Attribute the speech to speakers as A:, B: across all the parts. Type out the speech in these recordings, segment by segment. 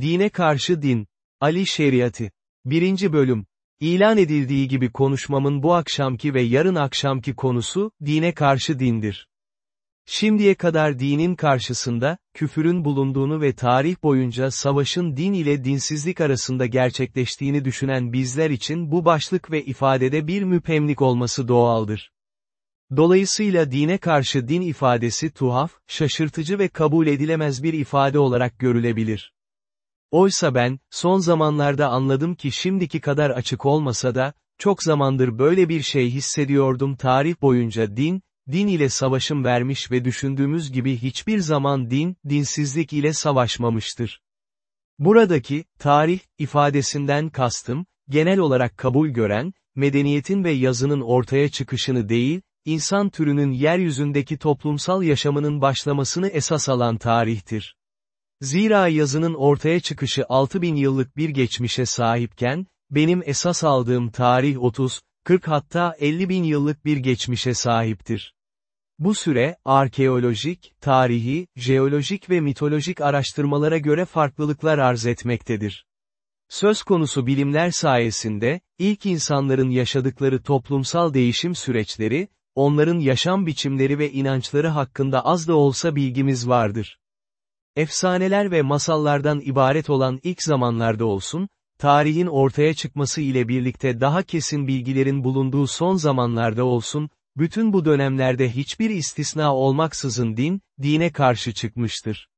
A: Dine karşı din. Ali Şeriatı. 1. Bölüm. İlan edildiği gibi konuşmamın bu akşamki ve yarın akşamki konusu, dine karşı dindir. Şimdiye kadar dinin karşısında, küfürün bulunduğunu ve tarih boyunca savaşın din ile dinsizlik arasında gerçekleştiğini düşünen bizler için bu başlık ve ifadede bir müpemlik olması doğaldır. Dolayısıyla dine karşı din ifadesi tuhaf, şaşırtıcı ve kabul edilemez bir ifade olarak görülebilir. Oysa ben, son zamanlarda anladım ki şimdiki kadar açık olmasa da, çok zamandır böyle bir şey hissediyordum tarih boyunca din, din ile savaşım vermiş ve düşündüğümüz gibi hiçbir zaman din, dinsizlik ile savaşmamıştır. Buradaki, tarih, ifadesinden kastım, genel olarak kabul gören, medeniyetin ve yazının ortaya çıkışını değil, insan türünün yeryüzündeki toplumsal yaşamının başlamasını esas alan tarihtir. Zira yazının ortaya çıkışı 6000 yıllık bir geçmişe sahipken, benim esas aldığım tarih 30, 40 hatta 50 bin yıllık bir geçmişe sahiptir. Bu süre, arkeolojik, tarihi, jeolojik ve mitolojik araştırmalara göre farklılıklar arz etmektedir. Söz konusu bilimler sayesinde, ilk insanların yaşadıkları toplumsal değişim süreçleri, onların yaşam biçimleri ve inançları hakkında az da olsa bilgimiz vardır. Efsaneler ve masallardan ibaret olan ilk zamanlarda olsun, tarihin ortaya çıkması ile birlikte daha kesin bilgilerin bulunduğu son zamanlarda olsun, bütün bu dönemlerde hiçbir istisna olmaksızın din, dine karşı çıkmıştır.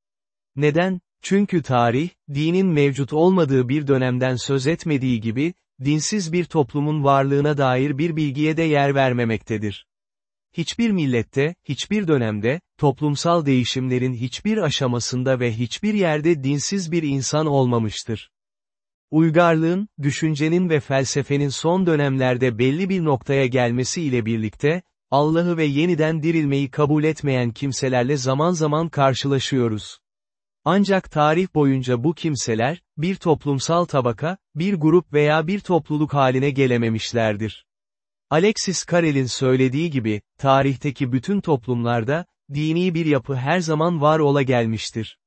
A: Neden? Çünkü tarih, dinin mevcut olmadığı bir dönemden söz etmediği gibi, dinsiz bir toplumun varlığına dair bir bilgiye de yer vermemektedir. Hiçbir millette, hiçbir dönemde, toplumsal değişimlerin hiçbir aşamasında ve hiçbir yerde dinsiz bir insan olmamıştır. Uygarlığın, düşüncenin ve felsefenin son dönemlerde belli bir noktaya gelmesi ile birlikte, Allah'ı ve yeniden dirilmeyi kabul etmeyen kimselerle zaman zaman karşılaşıyoruz. Ancak tarih boyunca bu kimseler, bir toplumsal tabaka, bir grup veya bir topluluk haline gelememişlerdir. Alexis Carrel'in söylediği gibi, tarihteki bütün toplumlarda, dini bir yapı her zaman var ola gelmiştir.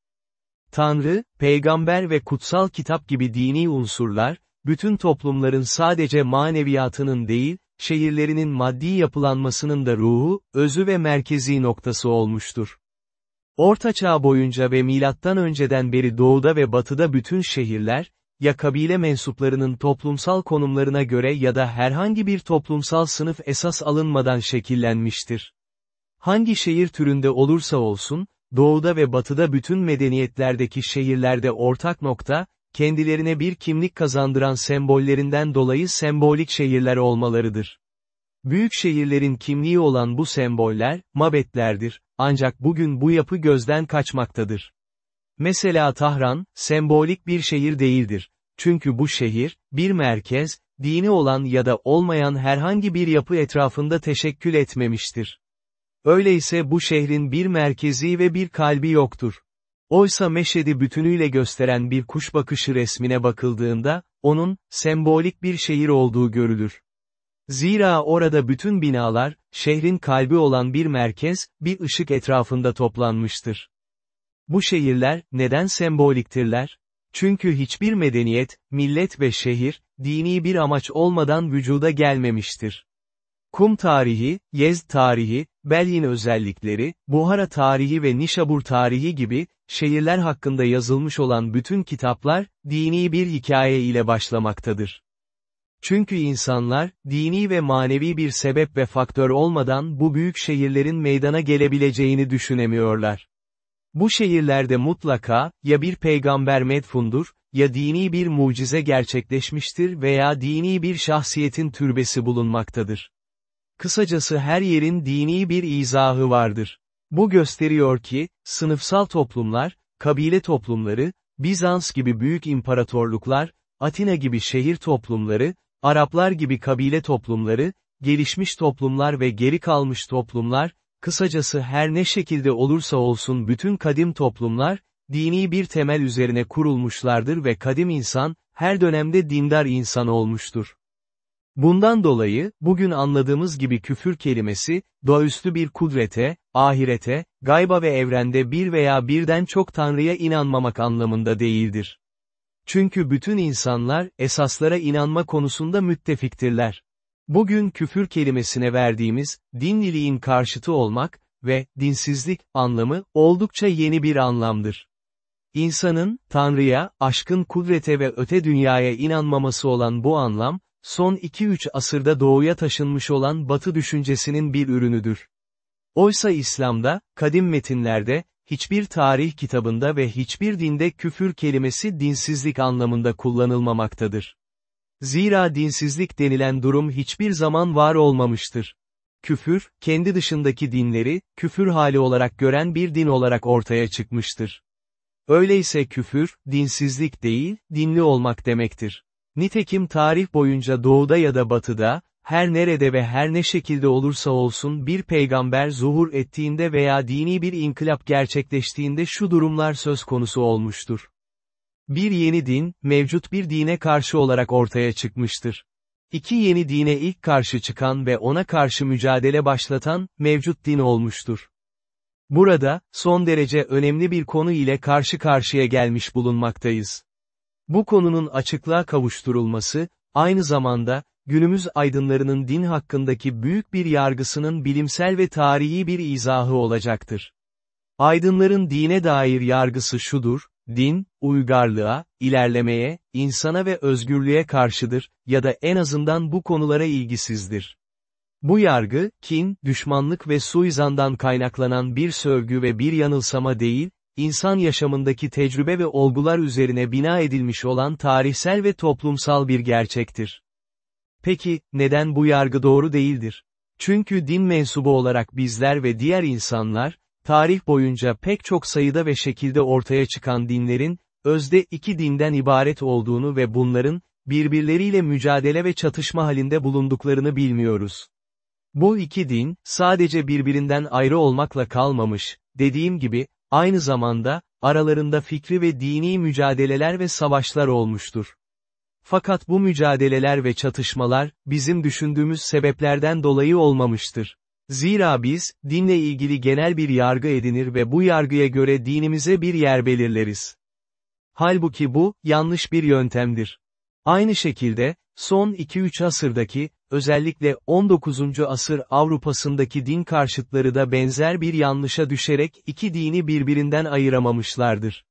A: Tanrı, peygamber ve kutsal kitap gibi dini unsurlar, bütün toplumların sadece maneviyatının değil, şehirlerinin maddi yapılanmasının da ruhu, özü ve merkezi noktası olmuştur. Ortaçağ boyunca ve milattan önceden beri doğuda ve batıda bütün şehirler, ya kabile mensuplarının toplumsal konumlarına göre ya da herhangi bir toplumsal sınıf esas alınmadan şekillenmiştir. Hangi şehir türünde olursa olsun, doğuda ve batıda bütün medeniyetlerdeki şehirlerde ortak nokta, kendilerine bir kimlik kazandıran sembollerinden dolayı sembolik şehirler olmalarıdır. Büyük şehirlerin kimliği olan bu semboller, mabetlerdir, ancak bugün bu yapı gözden kaçmaktadır. Mesela Tahran, sembolik bir şehir değildir. Çünkü bu şehir, bir merkez, dini olan ya da olmayan herhangi bir yapı etrafında teşekkül etmemiştir. Öyleyse bu şehrin bir merkezi ve bir kalbi yoktur. Oysa Meşed'i bütünüyle gösteren bir kuş bakışı resmine bakıldığında, onun, sembolik bir şehir olduğu görülür. Zira orada bütün binalar, şehrin kalbi olan bir merkez, bir ışık etrafında toplanmıştır. Bu şehirler, neden semboliktirler? Çünkü hiçbir medeniyet, millet ve şehir, dini bir amaç olmadan vücuda gelmemiştir. Kum tarihi, Yezd tarihi, Belyin özellikleri, Buhara tarihi ve Nişabur tarihi gibi, şehirler hakkında yazılmış olan bütün kitaplar, dini bir hikaye ile başlamaktadır. Çünkü insanlar, dini ve manevi bir sebep ve faktör olmadan bu büyük şehirlerin meydana gelebileceğini düşünemiyorlar. Bu şehirlerde mutlaka, ya bir peygamber medfundur, ya dini bir mucize gerçekleşmiştir veya dini bir şahsiyetin türbesi bulunmaktadır. Kısacası her yerin dini bir izahı vardır. Bu gösteriyor ki, sınıfsal toplumlar, kabile toplumları, Bizans gibi büyük imparatorluklar, Atina gibi şehir toplumları, Araplar gibi kabile toplumları, gelişmiş toplumlar ve geri kalmış toplumlar, kısacası her ne şekilde olursa olsun bütün kadim toplumlar, dini bir temel üzerine kurulmuşlardır ve kadim insan, her dönemde dindar insan olmuştur. Bundan dolayı, bugün anladığımız gibi küfür kelimesi, doğaüstü bir kudrete, ahirete, gayba ve evrende bir veya birden çok tanrıya inanmamak anlamında değildir. Çünkü bütün insanlar, esaslara inanma konusunda müttefiktirler. Bugün küfür kelimesine verdiğimiz, dinliliğin karşıtı olmak ve dinsizlik anlamı oldukça yeni bir anlamdır. İnsanın, Tanrı'ya, aşkın kudrete ve öte dünyaya inanmaması olan bu anlam, son 2-3 asırda doğuya taşınmış olan batı düşüncesinin bir ürünüdür. Oysa İslam'da, kadim metinlerde, hiçbir tarih kitabında ve hiçbir dinde küfür kelimesi dinsizlik anlamında kullanılmamaktadır. Zira dinsizlik denilen durum hiçbir zaman var olmamıştır. Küfür, kendi dışındaki dinleri, küfür hali olarak gören bir din olarak ortaya çıkmıştır. Öyleyse küfür, dinsizlik değil, dinli olmak demektir. Nitekim tarih boyunca doğuda ya da batıda, her nerede ve her ne şekilde olursa olsun bir peygamber zuhur ettiğinde veya dini bir inkılap gerçekleştiğinde şu durumlar söz konusu olmuştur. Bir yeni din, mevcut bir dine karşı olarak ortaya çıkmıştır. İki yeni dine ilk karşı çıkan ve ona karşı mücadele başlatan, mevcut din olmuştur. Burada, son derece önemli bir konu ile karşı karşıya gelmiş bulunmaktayız. Bu konunun açıklığa kavuşturulması, aynı zamanda, günümüz aydınlarının din hakkındaki büyük bir yargısının bilimsel ve tarihi bir izahı olacaktır. Aydınların dine dair yargısı şudur, din, uygarlığa, ilerlemeye, insana ve özgürlüğe karşıdır, ya da en azından bu konulara ilgisizdir. Bu yargı, kin, düşmanlık ve suizandan kaynaklanan bir sövgü ve bir yanılsama değil, insan yaşamındaki tecrübe ve olgular üzerine bina edilmiş olan tarihsel ve toplumsal bir gerçektir. Peki, neden bu yargı doğru değildir? Çünkü din mensubu olarak bizler ve diğer insanlar, tarih boyunca pek çok sayıda ve şekilde ortaya çıkan dinlerin, özde iki dinden ibaret olduğunu ve bunların, birbirleriyle mücadele ve çatışma halinde bulunduklarını bilmiyoruz. Bu iki din, sadece birbirinden ayrı olmakla kalmamış, dediğim gibi, aynı zamanda, aralarında fikri ve dini mücadeleler ve savaşlar olmuştur. Fakat bu mücadeleler ve çatışmalar, bizim düşündüğümüz sebeplerden dolayı olmamıştır. Zira biz, dinle ilgili genel bir yargı edinir ve bu yargıya göre dinimize bir yer belirleriz. Halbuki bu, yanlış bir yöntemdir. Aynı şekilde, son 2-3 asırdaki, özellikle 19. asır Avrupa'sındaki din karşıtları da benzer bir yanlışa düşerek iki dini birbirinden ayıramamışlardır.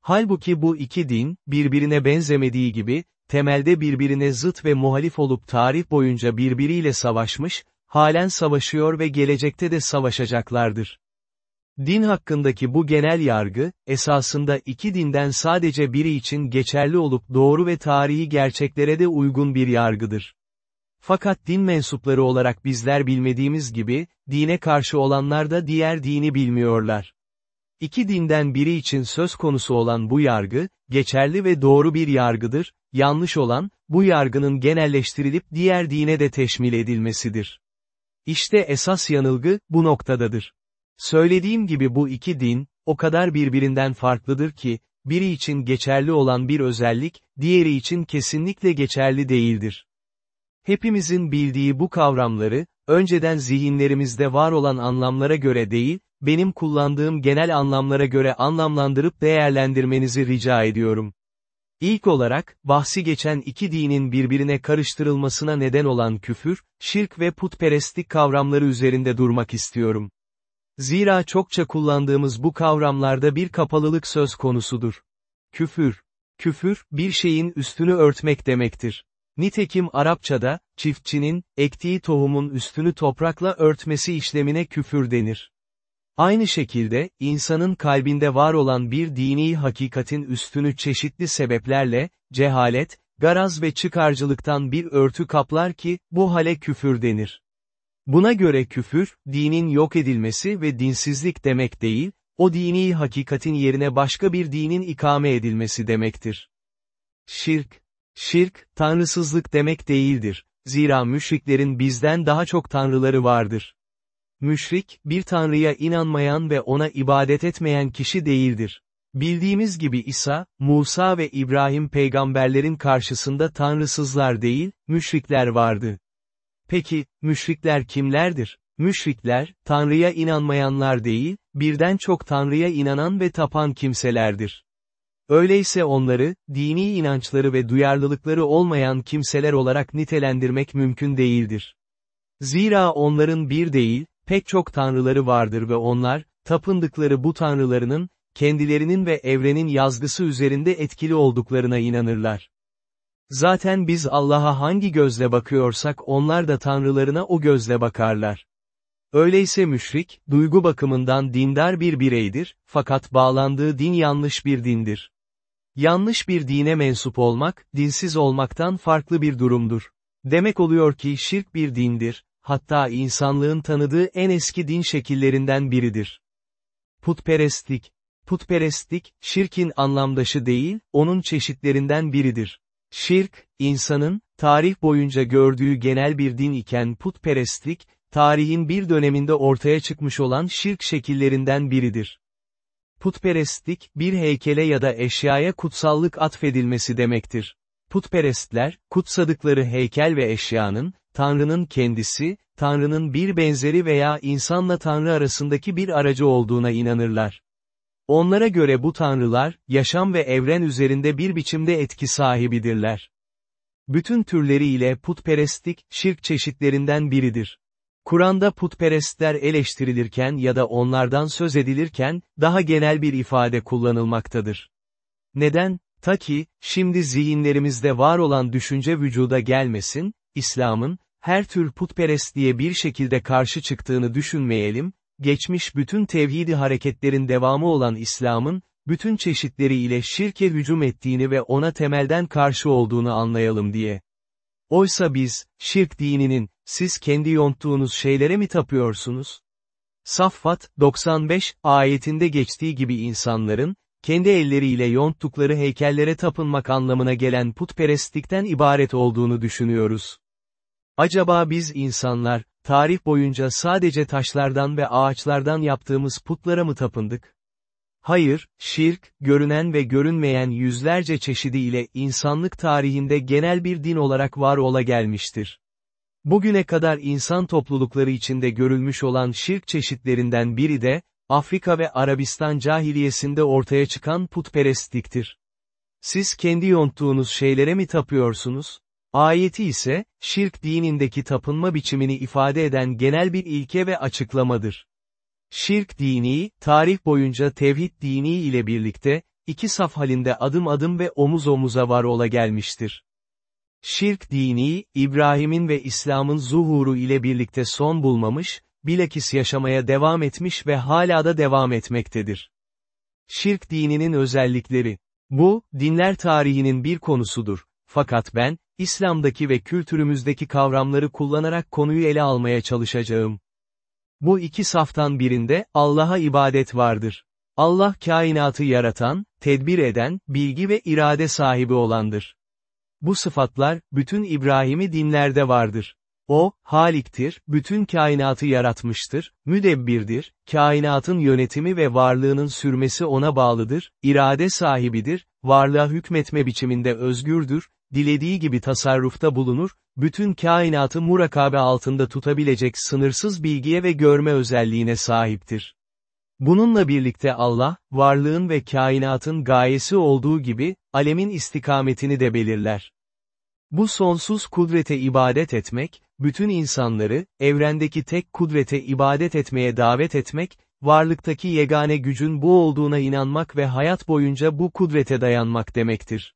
A: Halbuki bu iki din, birbirine benzemediği gibi, temelde birbirine zıt ve muhalif olup tarih boyunca birbiriyle savaşmış, halen savaşıyor ve gelecekte de savaşacaklardır. Din hakkındaki bu genel yargı, esasında iki dinden sadece biri için geçerli olup doğru ve tarihi gerçeklere de uygun bir yargıdır. Fakat din mensupları olarak bizler bilmediğimiz gibi, dine karşı olanlar da diğer dini bilmiyorlar. İki dinden biri için söz konusu olan bu yargı, geçerli ve doğru bir yargıdır, yanlış olan, bu yargının genelleştirilip diğer dine de teşmil edilmesidir. İşte esas yanılgı, bu noktadadır. Söylediğim gibi bu iki din, o kadar birbirinden farklıdır ki, biri için geçerli olan bir özellik, diğeri için kesinlikle geçerli değildir. Hepimizin bildiği bu kavramları, önceden zihinlerimizde var olan anlamlara göre değil, benim kullandığım genel anlamlara göre anlamlandırıp değerlendirmenizi rica ediyorum. İlk olarak, bahsi geçen iki dinin birbirine karıştırılmasına neden olan küfür, şirk ve putperestlik kavramları üzerinde durmak istiyorum. Zira çokça kullandığımız bu kavramlarda bir kapalılık söz konusudur. Küfür. Küfür, bir şeyin üstünü örtmek demektir. Nitekim Arapçada, çiftçinin, ektiği tohumun üstünü toprakla örtmesi işlemine küfür denir. Aynı şekilde, insanın kalbinde var olan bir dini hakikatin üstünü çeşitli sebeplerle, cehalet, garaz ve çıkarcılıktan bir örtü kaplar ki, bu hale küfür denir. Buna göre küfür, dinin yok edilmesi ve dinsizlik demek değil, o dini hakikatin yerine başka bir dinin ikame edilmesi demektir. Şirk. Şirk, tanrısızlık demek değildir. Zira müşriklerin bizden daha çok tanrıları vardır. Müşrik, bir tanrıya inanmayan ve ona ibadet etmeyen kişi değildir. Bildiğimiz gibi İsa, Musa ve İbrahim peygamberlerin karşısında tanrısızlar değil, müşrikler vardı. Peki, müşrikler kimlerdir? Müşrikler, Tanrı'ya inanmayanlar değil, birden çok Tanrı'ya inanan ve tapan kimselerdir. Öyleyse onları, dini inançları ve duyarlılıkları olmayan kimseler olarak nitelendirmek mümkün değildir. Zira onların bir değil, pek çok tanrıları vardır ve onlar, tapındıkları bu tanrılarının, kendilerinin ve evrenin yazgısı üzerinde etkili olduklarına inanırlar. Zaten biz Allah'a hangi gözle bakıyorsak onlar da tanrılarına o gözle bakarlar. Öyleyse müşrik, duygu bakımından dindar bir bireydir, fakat bağlandığı din yanlış bir dindir. Yanlış bir dine mensup olmak, dinsiz olmaktan farklı bir durumdur. Demek oluyor ki şirk bir dindir, hatta insanlığın tanıdığı en eski din şekillerinden biridir. Putperestlik. Putperestlik, şirkin anlamdaşı değil, onun çeşitlerinden biridir. Şirk, insanın, tarih boyunca gördüğü genel bir din iken putperestlik, tarihin bir döneminde ortaya çıkmış olan şirk şekillerinden biridir. Putperestlik, bir heykele ya da eşyaya kutsallık atfedilmesi demektir. Putperestler, kutsadıkları heykel ve eşyanın, Tanrı'nın kendisi, Tanrı'nın bir benzeri veya insanla Tanrı arasındaki bir aracı olduğuna inanırlar. Onlara göre bu tanrılar, yaşam ve evren üzerinde bir biçimde etki sahibidirler. Bütün türleriyle putperestlik, şirk çeşitlerinden biridir. Kur'an'da putperestler eleştirilirken ya da onlardan söz edilirken, daha genel bir ifade kullanılmaktadır. Neden? Ta ki, şimdi zihinlerimizde var olan düşünce vücuda gelmesin, İslam'ın, her tür putperestliğe bir şekilde karşı çıktığını düşünmeyelim, geçmiş bütün tevhidi hareketlerin devamı olan İslam'ın, bütün çeşitleriyle şirke hücum ettiğini ve ona temelden karşı olduğunu anlayalım diye. Oysa biz, şirk dininin, siz kendi yonttuğunuz şeylere mi tapıyorsunuz? Saffat, 95, ayetinde geçtiği gibi insanların, kendi elleriyle yonttukları heykellere tapınmak anlamına gelen putperestlikten ibaret olduğunu düşünüyoruz. Acaba biz insanlar, tarih boyunca sadece taşlardan ve ağaçlardan yaptığımız putlara mı tapındık? Hayır, şirk, görünen ve görünmeyen yüzlerce çeşidiyle insanlık tarihinde genel bir din olarak var ola gelmiştir. Bugüne kadar insan toplulukları içinde görülmüş olan şirk çeşitlerinden biri de, Afrika ve Arabistan cahiliyesinde ortaya çıkan putperestliktir. Siz kendi yonttuğunuz şeylere mi tapıyorsunuz? Ayeti ise, şirk dinindeki tapınma biçimini ifade eden genel bir ilke ve açıklamadır. Şirk dini, tarih boyunca tevhid dini ile birlikte, iki saf halinde adım adım ve omuz omuza var ola gelmiştir. Şirk dini, İbrahim'in ve İslam'ın zuhuru ile birlikte son bulmamış, bilakis yaşamaya devam etmiş ve hala da devam etmektedir. Şirk dininin özellikleri. Bu, dinler tarihinin bir konusudur. Fakat ben, İslam'daki ve kültürümüzdeki kavramları kullanarak konuyu ele almaya çalışacağım. Bu iki saftan birinde, Allah'a ibadet vardır. Allah kainatı yaratan, tedbir eden, bilgi ve irade sahibi olandır. Bu sıfatlar, bütün İbrahim'i dinlerde vardır. O, Halik'tir, bütün kainatı yaratmıştır, müdebbirdir, kainatın yönetimi ve varlığının sürmesi ona bağlıdır, irade sahibidir, varlığa hükmetme biçiminde özgürdür, dilediği gibi tasarrufta bulunur, bütün kainatı murakabe altında tutabilecek sınırsız bilgiye ve görme özelliğine sahiptir. Bununla birlikte Allah, varlığın ve kainatın gayesi olduğu gibi, alemin istikametini de belirler. Bu sonsuz kudrete ibadet etmek, bütün insanları, evrendeki tek kudrete ibadet etmeye davet etmek, varlıktaki yegane gücün bu olduğuna inanmak ve hayat boyunca bu kudrete dayanmak demektir.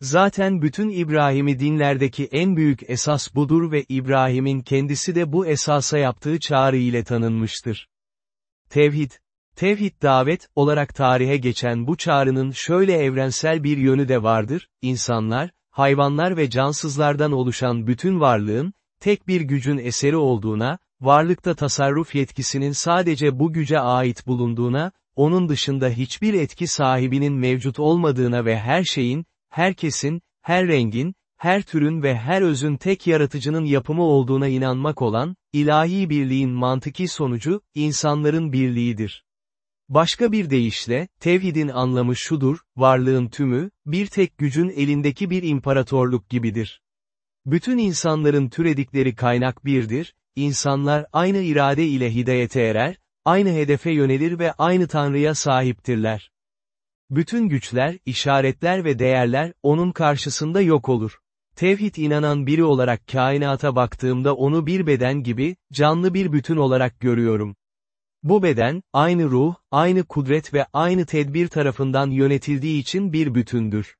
A: Zaten bütün İbrahim'i dinlerdeki en büyük esas budur ve İbrahim'in kendisi de bu esasa yaptığı çağrı ile tanınmıştır. Tevhid Tevhid davet olarak tarihe geçen bu çağrının şöyle evrensel bir yönü de vardır, insanlar, hayvanlar ve cansızlardan oluşan bütün varlığın, tek bir gücün eseri olduğuna, varlıkta tasarruf yetkisinin sadece bu güce ait bulunduğuna, onun dışında hiçbir etki sahibinin mevcut olmadığına ve her şeyin, herkesin, her rengin, her türün ve her özün tek yaratıcının yapımı olduğuna inanmak olan, ilahi birliğin mantıki sonucu, insanların birliğidir. Başka bir deyişle, tevhidin anlamı şudur, varlığın tümü, bir tek gücün elindeki bir imparatorluk gibidir. Bütün insanların türedikleri kaynak birdir, insanlar aynı irade ile hidayete erer, aynı hedefe yönelir ve aynı Tanrı'ya sahiptirler. Bütün güçler, işaretler ve değerler, onun karşısında yok olur. Tevhid inanan biri olarak kainata baktığımda onu bir beden gibi, canlı bir bütün olarak görüyorum. Bu beden, aynı ruh, aynı kudret ve aynı tedbir tarafından yönetildiği için bir bütündür.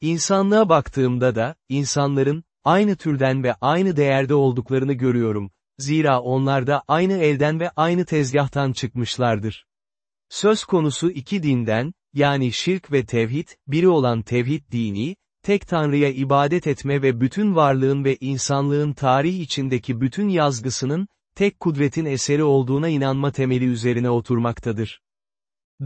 A: İnsanlığa baktığımda da, insanların, aynı türden ve aynı değerde olduklarını görüyorum. Zira onlar da aynı elden ve aynı tezgahtan çıkmışlardır. Söz konusu iki dinden, yani şirk ve tevhid, biri olan tevhid dini, tek Tanrı'ya ibadet etme ve bütün varlığın ve insanlığın tarih içindeki bütün yazgısının, tek kudretin eseri olduğuna inanma temeli üzerine oturmaktadır.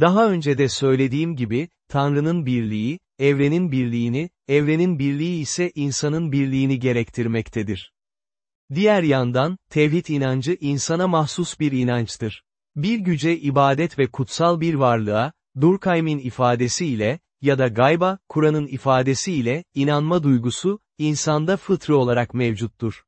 A: Daha önce de söylediğim gibi, Tanrı'nın birliği, evrenin birliğini, evrenin birliği ise insanın birliğini gerektirmektedir. Diğer yandan, tevhid inancı insana mahsus bir inançtır. Bir güce ibadet ve kutsal bir varlığa, Durkheim'in ifadesiyle, ya da gayba, Kur'an'ın ifadesiyle, inanma duygusu, insanda fıtrı olarak mevcuttur.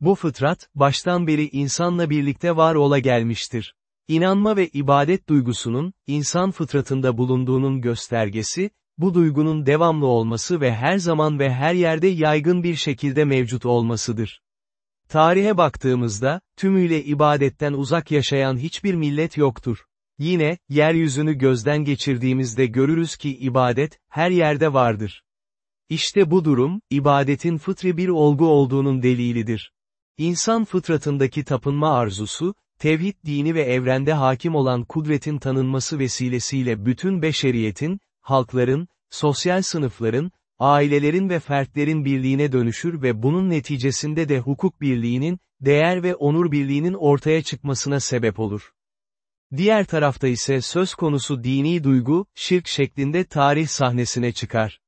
A: Bu fıtrat, baştan beri insanla birlikte var ola gelmiştir. İnanma ve ibadet duygusunun, insan fıtratında bulunduğunun göstergesi, bu duygunun devamlı olması ve her zaman ve her yerde yaygın bir şekilde mevcut olmasıdır. Tarihe baktığımızda, tümüyle ibadetten uzak yaşayan hiçbir millet yoktur. Yine, yeryüzünü gözden geçirdiğimizde görürüz ki ibadet, her yerde vardır. İşte bu durum, ibadetin fıtri bir olgu olduğunun delilidir. İnsan fıtratındaki tapınma arzusu, tevhid dini ve evrende hakim olan kudretin tanınması vesilesiyle bütün beşeriyetin, halkların, sosyal sınıfların, ailelerin ve fertlerin birliğine dönüşür ve bunun neticesinde de hukuk birliğinin, değer ve onur birliğinin ortaya çıkmasına sebep olur. Diğer tarafta ise söz konusu dini duygu, şirk şeklinde tarih sahnesine çıkar.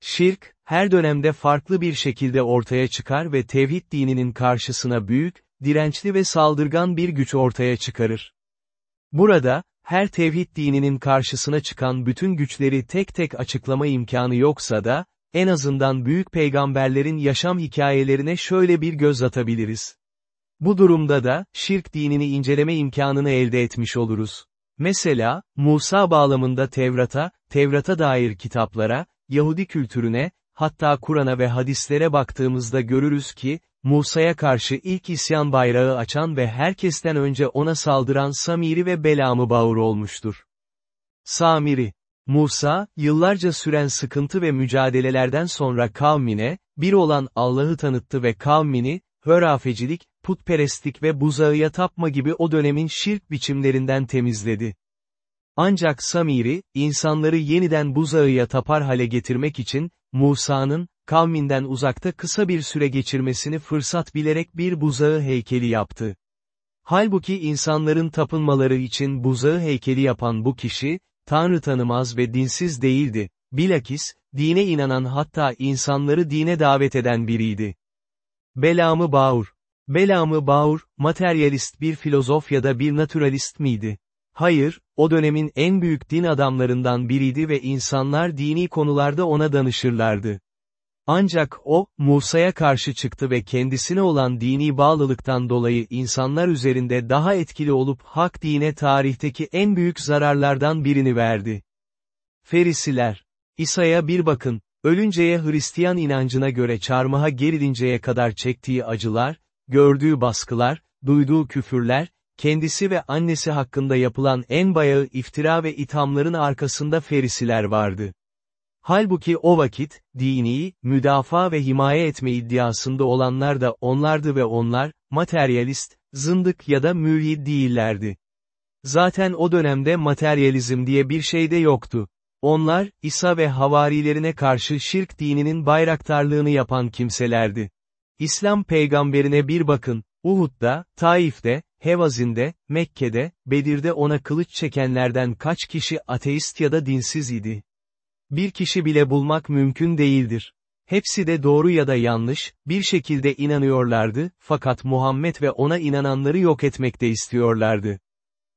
A: Şirk, her dönemde farklı bir şekilde ortaya çıkar ve tevhid dininin karşısına büyük, dirençli ve saldırgan bir güç ortaya çıkarır. Burada, her tevhid dininin karşısına çıkan bütün güçleri tek tek açıklama imkanı yoksa da, en azından büyük peygamberlerin yaşam hikayelerine şöyle bir göz atabiliriz. Bu durumda da, şirk dinini inceleme imkanını elde etmiş oluruz. Mesela, Musa bağlamında Tevrat'a, Tevrat'a dair kitaplara, Yahudi kültürüne, hatta Kur'an'a ve hadislere baktığımızda görürüz ki, Musa'ya karşı ilk isyan bayrağı açan ve herkesten önce ona saldıran Samiri ve Belam'ı bağır olmuştur. Samiri Musa, yıllarca süren sıkıntı ve mücadelelerden sonra kavmine, bir olan Allah'ı tanıttı ve kavmini, hörafecilik, putperestlik ve buzağıya tapma gibi o dönemin şirk biçimlerinden temizledi. Ancak Samiri, insanları yeniden buzağıya tapar hale getirmek için, Musa'nın, kavminden uzakta kısa bir süre geçirmesini fırsat bilerek bir buzağı heykeli yaptı. Halbuki insanların tapınmaları için buzağı heykeli yapan bu kişi, Tanrı tanımaz ve dinsiz değildi, bilakis, dine inanan hatta insanları dine davet eden biriydi. Belamı Bağur Belamı Bağur, materyalist bir filozof ya da bir naturalist miydi? Hayır, o dönemin en büyük din adamlarından biriydi ve insanlar dini konularda ona danışırlardı. Ancak o, Musa'ya karşı çıktı ve kendisine olan dini bağlılıktan dolayı insanlar üzerinde daha etkili olup hak dine tarihteki en büyük zararlardan birini verdi. Ferisiler. İsa'ya bir bakın, ölünceye Hristiyan inancına göre çarmıha gerilinceye kadar çektiği acılar, gördüğü baskılar, duyduğu küfürler, kendisi ve annesi hakkında yapılan en bayağı iftira ve ithamların arkasında ferisiler vardı. Halbuki o vakit, dini, müdafaa ve himaye etme iddiasında olanlar da onlardı ve onlar, materyalist, zındık ya da mülhid değillerdi. Zaten o dönemde materyalizm diye bir şey de yoktu. Onlar, İsa ve havarilerine karşı şirk dininin bayraktarlığını yapan kimselerdi. İslam peygamberine bir bakın, Uhud'da, Taif'te, Hevazin'de, Mekke'de, Bedir'de ona kılıç çekenlerden kaç kişi ateist ya da dinsiz idi. Bir kişi bile bulmak mümkün değildir. Hepsi de doğru ya da yanlış, bir şekilde inanıyorlardı, fakat Muhammed ve ona inananları yok etmekte istiyorlardı.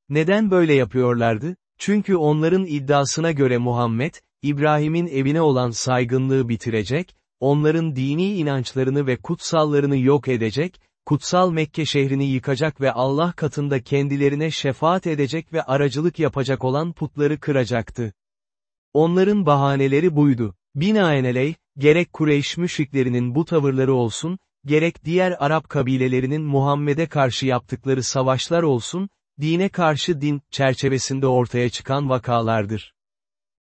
A: Neden böyle yapıyorlardı? Çünkü onların iddiasına göre Muhammed, İbrahim'in evine olan saygınlığı bitirecek, onların dini inançlarını ve kutsallarını yok edecek, kutsal Mekke şehrini yıkacak ve Allah katında kendilerine şefaat edecek ve aracılık yapacak olan putları kıracaktı. Onların bahaneleri buydu. Binaenaleyh, gerek Kureyş müşriklerinin bu tavırları olsun, gerek diğer Arap kabilelerinin Muhammed'e karşı yaptıkları savaşlar olsun, dine karşı din çerçevesinde ortaya çıkan vakalardır.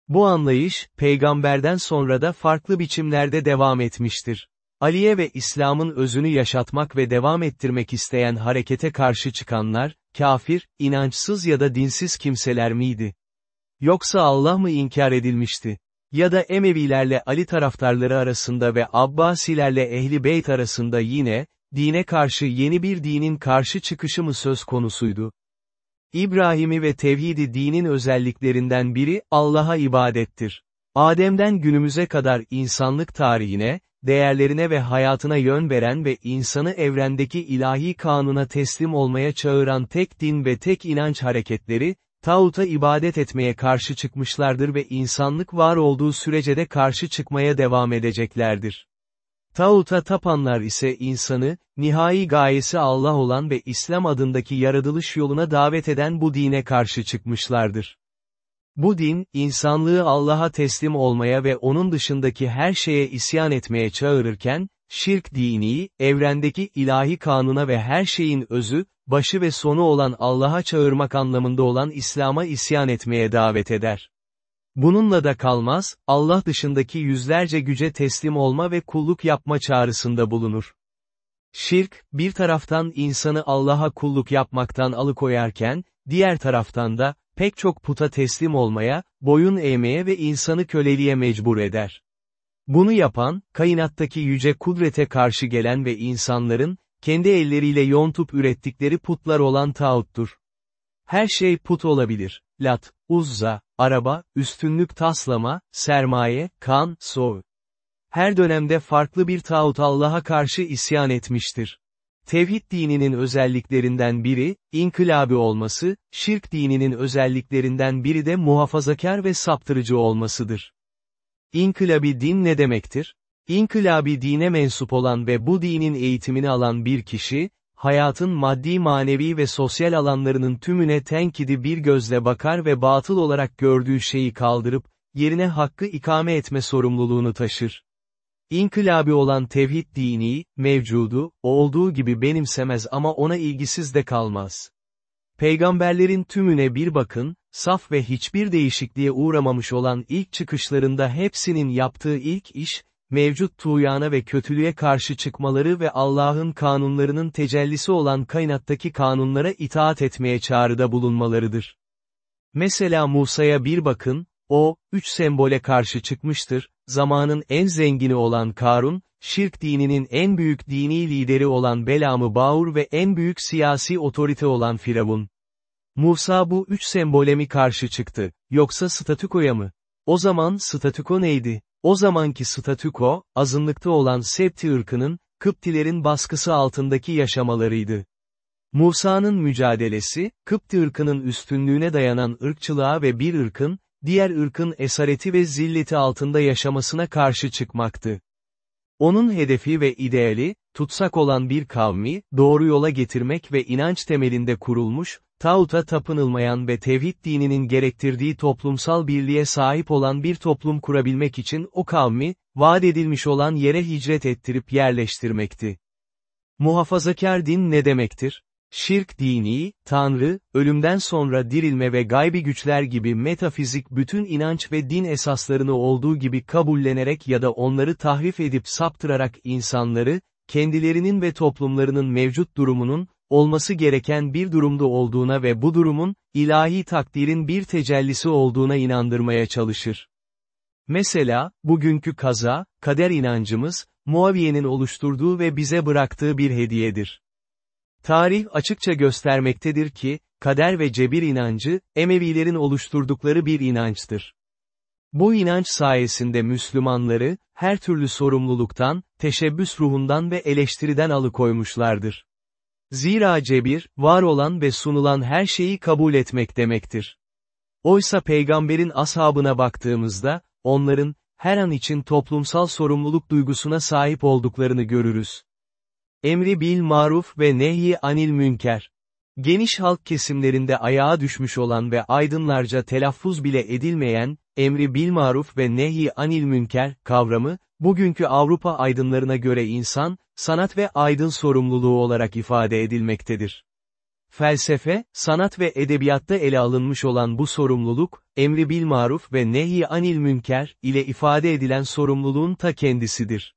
A: Bu anlayış, peygamberden sonra da farklı biçimlerde devam etmiştir. Aliye ve İslam'ın özünü yaşatmak ve devam ettirmek isteyen harekete karşı çıkanlar, kafir, inançsız ya da dinsiz kimseler miydi? Yoksa Allah mı inkar edilmişti? Ya da Emevilerle Ali taraftarları arasında ve Abbasilerle Ehli Beyt arasında yine, dine karşı yeni bir dinin karşı çıkışı mı söz konusuydu? İbrahim'i ve tevhidi dinin özelliklerinden biri, Allah'a ibadettir. Adem'den günümüze kadar insanlık tarihine, değerlerine ve hayatına yön veren ve insanı evrendeki ilahi kanuna teslim olmaya çağıran tek din ve tek inanç hareketleri, tağuta ibadet etmeye karşı çıkmışlardır ve insanlık var olduğu sürece de karşı çıkmaya devam edeceklerdir. Tağuta tapanlar ise insanı, nihai gayesi Allah olan ve İslam adındaki yaratılış yoluna davet eden bu dine karşı çıkmışlardır. Bu din, insanlığı Allah'a teslim olmaya ve onun dışındaki her şeye isyan etmeye çağırırken, şirk dini, evrendeki ilahi kanuna ve her şeyin özü, başı ve sonu olan Allah'a çağırmak anlamında olan İslam'a isyan etmeye davet eder. Bununla da kalmaz, Allah dışındaki yüzlerce güce teslim olma ve kulluk yapma çağrısında bulunur. Şirk, bir taraftan insanı Allah'a kulluk yapmaktan alıkoyarken, diğer taraftan da, pek çok puta teslim olmaya, boyun eğmeye ve insanı köleliğe mecbur eder. Bunu yapan, kainattaki yüce kudrete karşı gelen ve insanların, kendi elleriyle yontup ürettikleri putlar olan tağuttur. Her şey put olabilir, lat, uzza, araba, üstünlük taslama, sermaye, kan, soğu. Her dönemde farklı bir tağut Allah'a karşı isyan etmiştir. Tevhid dininin özelliklerinden biri, inkılabi olması, şirk dininin özelliklerinden biri de muhafazakar ve saptırıcı olmasıdır. İnkılabi din ne demektir? İnkılabi dine mensup olan ve bu dinin eğitimini alan bir kişi, hayatın maddi manevi ve sosyal alanlarının tümüne tenkidi bir gözle bakar ve batıl olarak gördüğü şeyi kaldırıp, yerine hakkı ikame etme sorumluluğunu taşır. İnkılabi olan tevhid dini, mevcudu, olduğu gibi benimsemez ama ona ilgisiz de kalmaz. Peygamberlerin tümüne bir bakın, saf ve hiçbir değişikliğe uğramamış olan ilk çıkışlarında hepsinin yaptığı ilk iş, mevcut tuğyana ve kötülüğe karşı çıkmaları ve Allah'ın kanunlarının tecellisi olan kainattaki kanunlara itaat etmeye çağrıda bulunmalarıdır. Mesela Musa'ya bir bakın, o, üç sembole karşı çıkmıştır, zamanın en zengini olan Karun, şirk dininin en büyük dini lideri olan Belam'ı Bağur ve en büyük siyasi otorite olan Firavun. Musa bu üç sembole mi karşı çıktı, yoksa statükoya mı? O zaman statüko neydi? O zamanki statüko, azınlıkta olan Septi ırkının, Kıptilerin baskısı altındaki yaşamalarıydı. Musa'nın mücadelesi, Kıpti ırkının üstünlüğüne dayanan ırkçılığa ve bir ırkın, diğer ırkın esareti ve zilleti altında yaşamasına karşı çıkmaktı. Onun hedefi ve ideali, tutsak olan bir kavmi, doğru yola getirmek ve inanç temelinde kurulmuş, tağuta tapınılmayan ve tevhid dininin gerektirdiği toplumsal birliğe sahip olan bir toplum kurabilmek için o kavmi, vaat edilmiş olan yere hicret ettirip yerleştirmekti. Muhafazakar din ne demektir? Şirk dini, Tanrı, ölümden sonra dirilme ve gaybi güçler gibi metafizik bütün inanç ve din esaslarını olduğu gibi kabullenerek ya da onları tahrif edip saptırarak insanları, kendilerinin ve toplumlarının mevcut durumunun, olması gereken bir durumda olduğuna ve bu durumun, ilahi takdirin bir tecellisi olduğuna inandırmaya çalışır. Mesela, bugünkü kaza, kader inancımız, Muaviye'nin oluşturduğu ve bize bıraktığı bir hediyedir. Tarih açıkça göstermektedir ki, kader ve cebir inancı, Emevilerin oluşturdukları bir inançtır. Bu inanç sayesinde Müslümanları, her türlü sorumluluktan, teşebbüs ruhundan ve eleştiriden alıkoymuşlardır. Zira cebir, var olan ve sunulan her şeyi kabul etmek demektir. Oysa peygamberin ashabına baktığımızda, onların, her an için toplumsal sorumluluk duygusuna sahip olduklarını görürüz. Emri bil maruf ve nehi anil münker. Geniş halk kesimlerinde ayağa düşmüş olan ve aydınlarca telaffuz bile edilmeyen, emri bil maruf ve nehi anil münker kavramı, bugünkü Avrupa aydınlarına göre insan, sanat ve aydın sorumluluğu olarak ifade edilmektedir. Felsefe, sanat ve edebiyatta ele alınmış olan bu sorumluluk, emri bil maruf ve nehi anil münker, ile ifade edilen sorumluluğun ta kendisidir.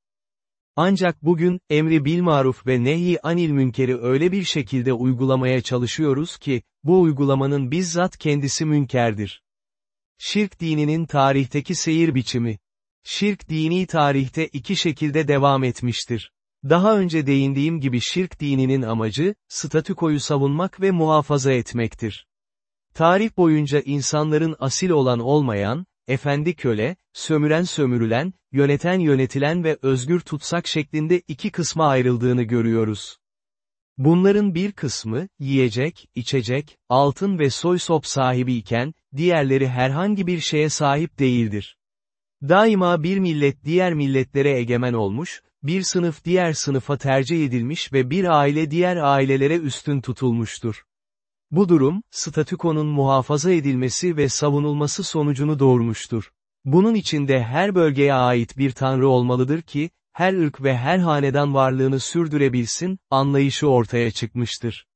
A: Ancak bugün, emri bil maruf ve nehi anil münkeri öyle bir şekilde uygulamaya çalışıyoruz ki, bu uygulamanın bizzat kendisi münkerdir. Şirk dininin tarihteki seyir biçimi. Şirk dini tarihte iki şekilde devam etmiştir. Daha önce değindiğim gibi şirk dininin amacı, statükoyu savunmak ve muhafaza etmektir. Tarih boyunca insanların asil olan olmayan, efendi köle, sömüren sömürülen, yöneten yönetilen ve özgür tutsak şeklinde iki kısma ayrıldığını görüyoruz. Bunların bir kısmı, yiyecek, içecek, altın ve soy sop sahibi iken, diğerleri herhangi bir şeye sahip değildir. Daima bir millet diğer milletlere egemen olmuş, bir sınıf diğer sınıfa tercih edilmiş ve bir aile diğer ailelere üstün tutulmuştur. Bu durum, statükonun muhafaza edilmesi ve savunulması sonucunu doğurmuştur. Bunun içinde her bölgeye ait bir tanrı olmalıdır ki, her ırk ve her hanedan varlığını sürdürebilsin, anlayışı ortaya çıkmıştır.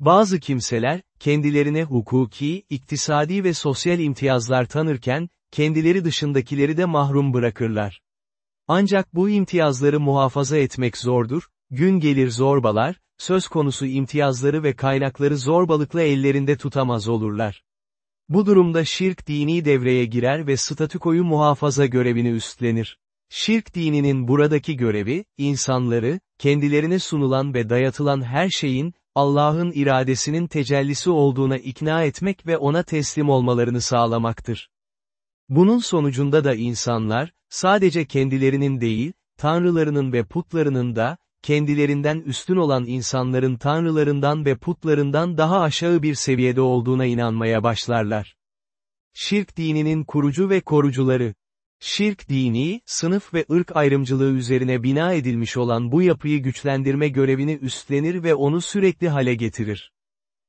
A: Bazı kimseler, kendilerine hukuki, iktisadi ve sosyal imtiyazlar tanırken, kendileri dışındakileri de mahrum bırakırlar. Ancak bu imtiyazları muhafaza etmek zordur, gün gelir zorbalar, söz konusu imtiyazları ve kaynakları zorbalıkla ellerinde tutamaz olurlar. Bu durumda şirk dini devreye girer ve statükoyu muhafaza görevini üstlenir. Şirk dininin buradaki görevi, insanları, kendilerine sunulan ve dayatılan her şeyin, Allah'ın iradesinin tecellisi olduğuna ikna etmek ve ona teslim olmalarını sağlamaktır. Bunun sonucunda da insanlar, sadece kendilerinin değil, tanrılarının ve putlarının da, kendilerinden üstün olan insanların tanrılarından ve putlarından daha aşağı bir seviyede olduğuna inanmaya başlarlar. Şirk dininin kurucu ve korucuları Şirk dini, sınıf ve ırk ayrımcılığı üzerine bina edilmiş olan bu yapıyı güçlendirme görevini üstlenir ve onu sürekli hale getirir.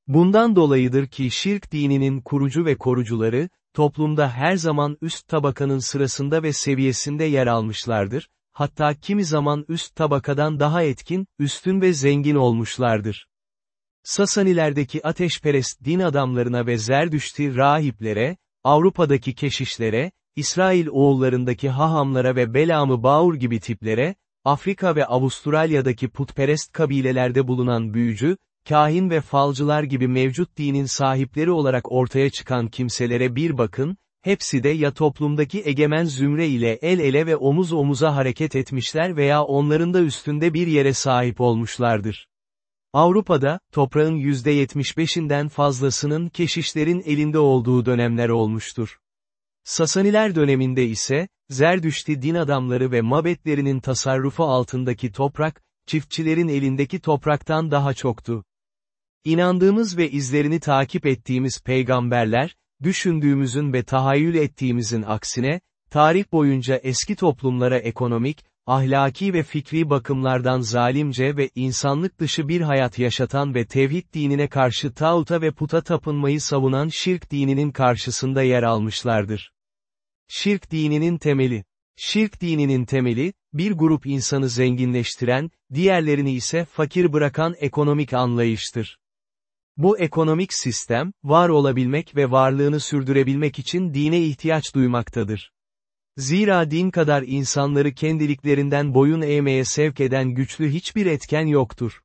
A: Bundan dolayıdır ki şirk dininin kurucu ve korucuları, toplumda her zaman üst tabakanın sırasında ve seviyesinde yer almışlardır, hatta kimi zaman üst tabakadan daha etkin, üstün ve zengin olmuşlardır. Sasanilerdeki ateşperest din adamlarına ve Zerdüşti rahiplere, Avrupa'daki keşişlere, İsrail oğullarındaki hahamlara ve Belamı Bağur gibi tiplere, Afrika ve Avustralya'daki putperest kabilelerde bulunan büyücü, kahin ve falcılar gibi mevcut dinin sahipleri olarak ortaya çıkan kimselere bir bakın, hepsi de ya toplumdaki egemen zümre ile el ele ve omuz omuza hareket etmişler veya onların da üstünde bir yere sahip olmuşlardır. Avrupa'da, toprağın %75'inden fazlasının keşişlerin elinde olduğu dönemler olmuştur. Sasaniler döneminde ise, Zerdüşti din adamları ve mabetlerinin tasarrufu altındaki toprak, çiftçilerin elindeki topraktan daha çoktu. İnandığımız ve izlerini takip ettiğimiz peygamberler, düşündüğümüzün ve tahayyül ettiğimizin aksine, tarih boyunca eski toplumlara ekonomik, ahlaki ve fikri bakımlardan zalimce ve insanlık dışı bir hayat yaşatan ve tevhid dinine karşı tağuta ve puta tapınmayı savunan şirk dininin karşısında yer almışlardır. Şirk dininin temeli Şirk dininin temeli, bir grup insanı zenginleştiren, diğerlerini ise fakir bırakan ekonomik anlayıştır. Bu ekonomik sistem, var olabilmek ve varlığını sürdürebilmek için dine ihtiyaç duymaktadır. Zira din kadar insanları kendiliklerinden boyun eğmeye sevk eden güçlü hiçbir etken yoktur.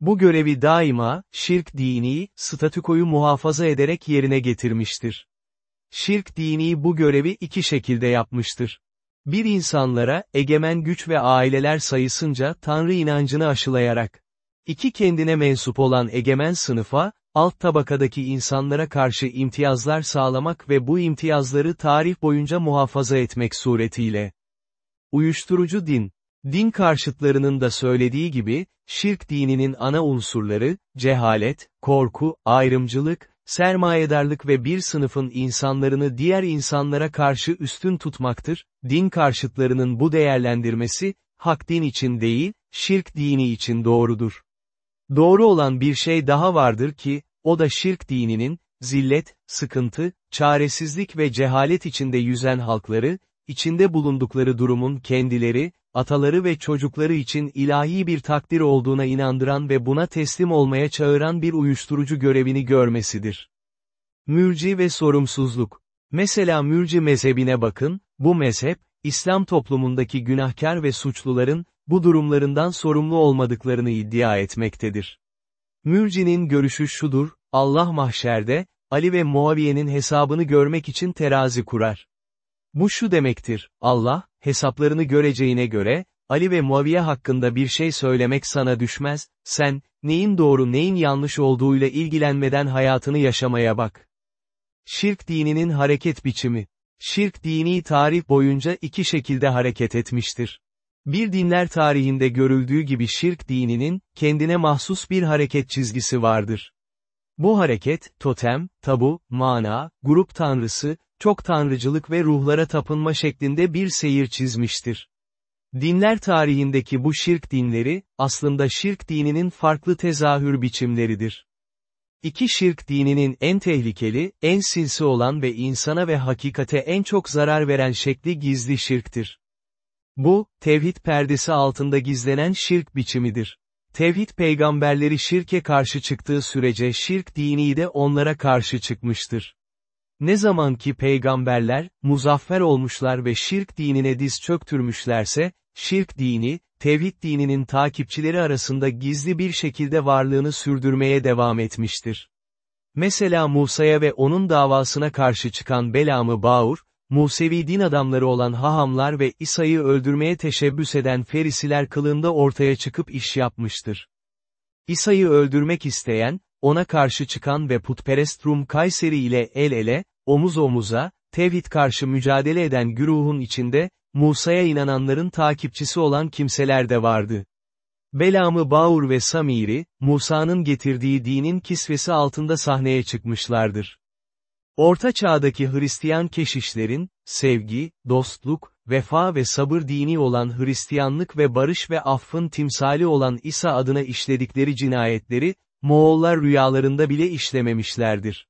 A: Bu görevi daima, şirk dini, statükoyu muhafaza ederek yerine getirmiştir. Şirk dini bu görevi iki şekilde yapmıştır. Bir insanlara, egemen güç ve aileler sayısınca Tanrı inancını aşılayarak. İki kendine mensup olan egemen sınıfa, alt tabakadaki insanlara karşı imtiyazlar sağlamak ve bu imtiyazları tarih boyunca muhafaza etmek suretiyle. Uyuşturucu din. Din karşıtlarının da söylediği gibi, şirk dininin ana unsurları, cehalet, korku, ayrımcılık, sermayedarlık ve bir sınıfın insanlarını diğer insanlara karşı üstün tutmaktır, din karşıtlarının bu değerlendirmesi, hak din için değil, şirk dini için doğrudur. Doğru olan bir şey daha vardır ki, o da şirk dininin, zillet, sıkıntı, çaresizlik ve cehalet içinde yüzen halkları, içinde bulundukları durumun kendileri, ataları ve çocukları için ilahi bir takdir olduğuna inandıran ve buna teslim olmaya çağıran bir uyuşturucu görevini görmesidir. Mürci ve sorumsuzluk. Mesela mürci mezhebine bakın, bu mezhep, İslam toplumundaki günahkar ve suçluların, bu durumlarından sorumlu olmadıklarını iddia etmektedir. Mürcinin görüşü şudur, Allah mahşerde, Ali ve Muaviye'nin hesabını görmek için terazi kurar. Bu şu demektir, Allah, hesaplarını göreceğine göre, Ali ve Muaviye hakkında bir şey söylemek sana düşmez, sen, neyin doğru neyin yanlış olduğuyla ilgilenmeden hayatını yaşamaya bak. Şirk dininin hareket biçimi. Şirk dini tarih boyunca iki şekilde hareket etmiştir. Bir dinler tarihinde görüldüğü gibi şirk dininin, kendine mahsus bir hareket çizgisi vardır. Bu hareket, totem, tabu, mana, grup tanrısı, çok tanrıcılık ve ruhlara tapınma şeklinde bir seyir çizmiştir. Dinler tarihindeki bu şirk dinleri, aslında şirk dininin farklı tezahür biçimleridir. İki şirk dininin en tehlikeli, en sinsi olan ve insana ve hakikate en çok zarar veren şekli gizli şirktir. Bu, tevhid perdesi altında gizlenen şirk biçimidir. Tevhid peygamberleri şirke karşı çıktığı sürece şirk dini de onlara karşı çıkmıştır. Ne zaman ki peygamberler, muzaffer olmuşlar ve şirk dinine diz çöktürmüşlerse, şirk dini, tevhid dininin takipçileri arasında gizli bir şekilde varlığını sürdürmeye devam etmiştir. Mesela Musa'ya ve onun davasına karşı çıkan Belam'ı Bağur, Musevi din adamları olan hahamlar ve İsa'yı öldürmeye teşebbüs eden ferisiler kılığında ortaya çıkıp iş yapmıştır. İsa'yı öldürmek isteyen, ona karşı çıkan ve putperest Rum Kayseri ile el ele, omuz omuza, tevhid karşı mücadele eden güruhun içinde, Musa'ya inananların takipçisi olan kimseler de vardı. Belamı Baur ve Samiri, Musa'nın getirdiği dinin kisvesi altında sahneye çıkmışlardır. Orta çağdaki Hristiyan keşişlerin, sevgi, dostluk, vefa ve sabır dini olan Hristiyanlık ve barış ve affın timsali olan İsa adına işledikleri cinayetleri, Moğollar rüyalarında bile işlememişlerdir.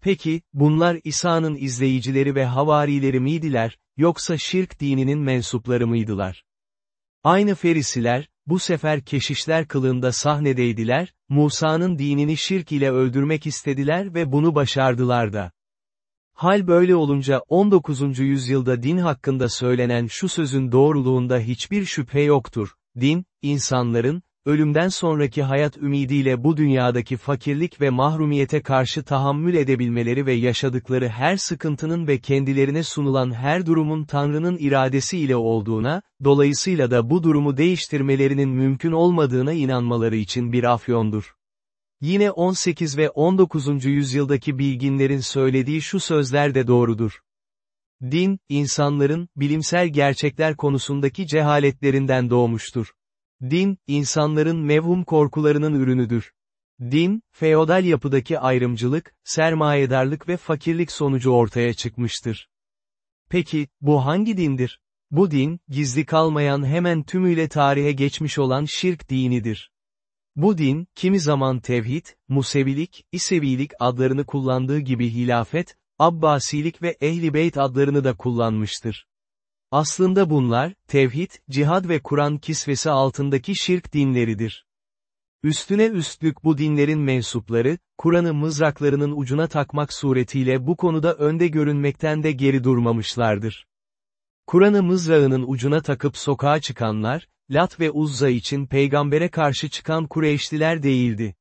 A: Peki, bunlar İsa'nın izleyicileri ve havarileri miydiler, yoksa şirk dininin mensupları mıydılar? Aynı ferisiler, bu sefer keşişler kılığında sahnedeydiler, Musa'nın dinini şirk ile öldürmek istediler ve bunu başardılar da. Hal böyle olunca 19. yüzyılda din hakkında söylenen şu sözün doğruluğunda hiçbir şüphe yoktur. Din, insanların, ölümden sonraki hayat ümidiyle bu dünyadaki fakirlik ve mahrumiyete karşı tahammül edebilmeleri ve yaşadıkları her sıkıntının ve kendilerine sunulan her durumun Tanrı'nın iradesi ile olduğuna, dolayısıyla da bu durumu değiştirmelerinin mümkün olmadığına inanmaları için bir afyondur. Yine 18 ve 19. yüzyıldaki bilginlerin söylediği şu sözler de doğrudur. Din, insanların, bilimsel gerçekler konusundaki cehaletlerinden doğmuştur. Din, insanların mevhum korkularının ürünüdür. Din, feodal yapıdaki ayrımcılık, sermayedarlık ve fakirlik sonucu ortaya çıkmıştır. Peki, bu hangi dindir? Bu din, gizli kalmayan hemen tümüyle tarihe geçmiş olan şirk dinidir. Bu din, kimi zaman tevhid, Musevilik, İsevilik adlarını kullandığı gibi hilafet, Abbasilik ve Ehli Beyt adlarını da kullanmıştır. Aslında bunlar, tevhid, cihad ve Kur'an kisvesi altındaki şirk dinleridir. Üstüne üstlük bu dinlerin mensupları, Kur'an'ı mızraklarının ucuna takmak suretiyle bu konuda önde görünmekten de geri durmamışlardır. Kur'an'ı mızrağının ucuna takıp sokağa çıkanlar, Lat ve Uzza için peygambere karşı çıkan Kureyşliler değildi.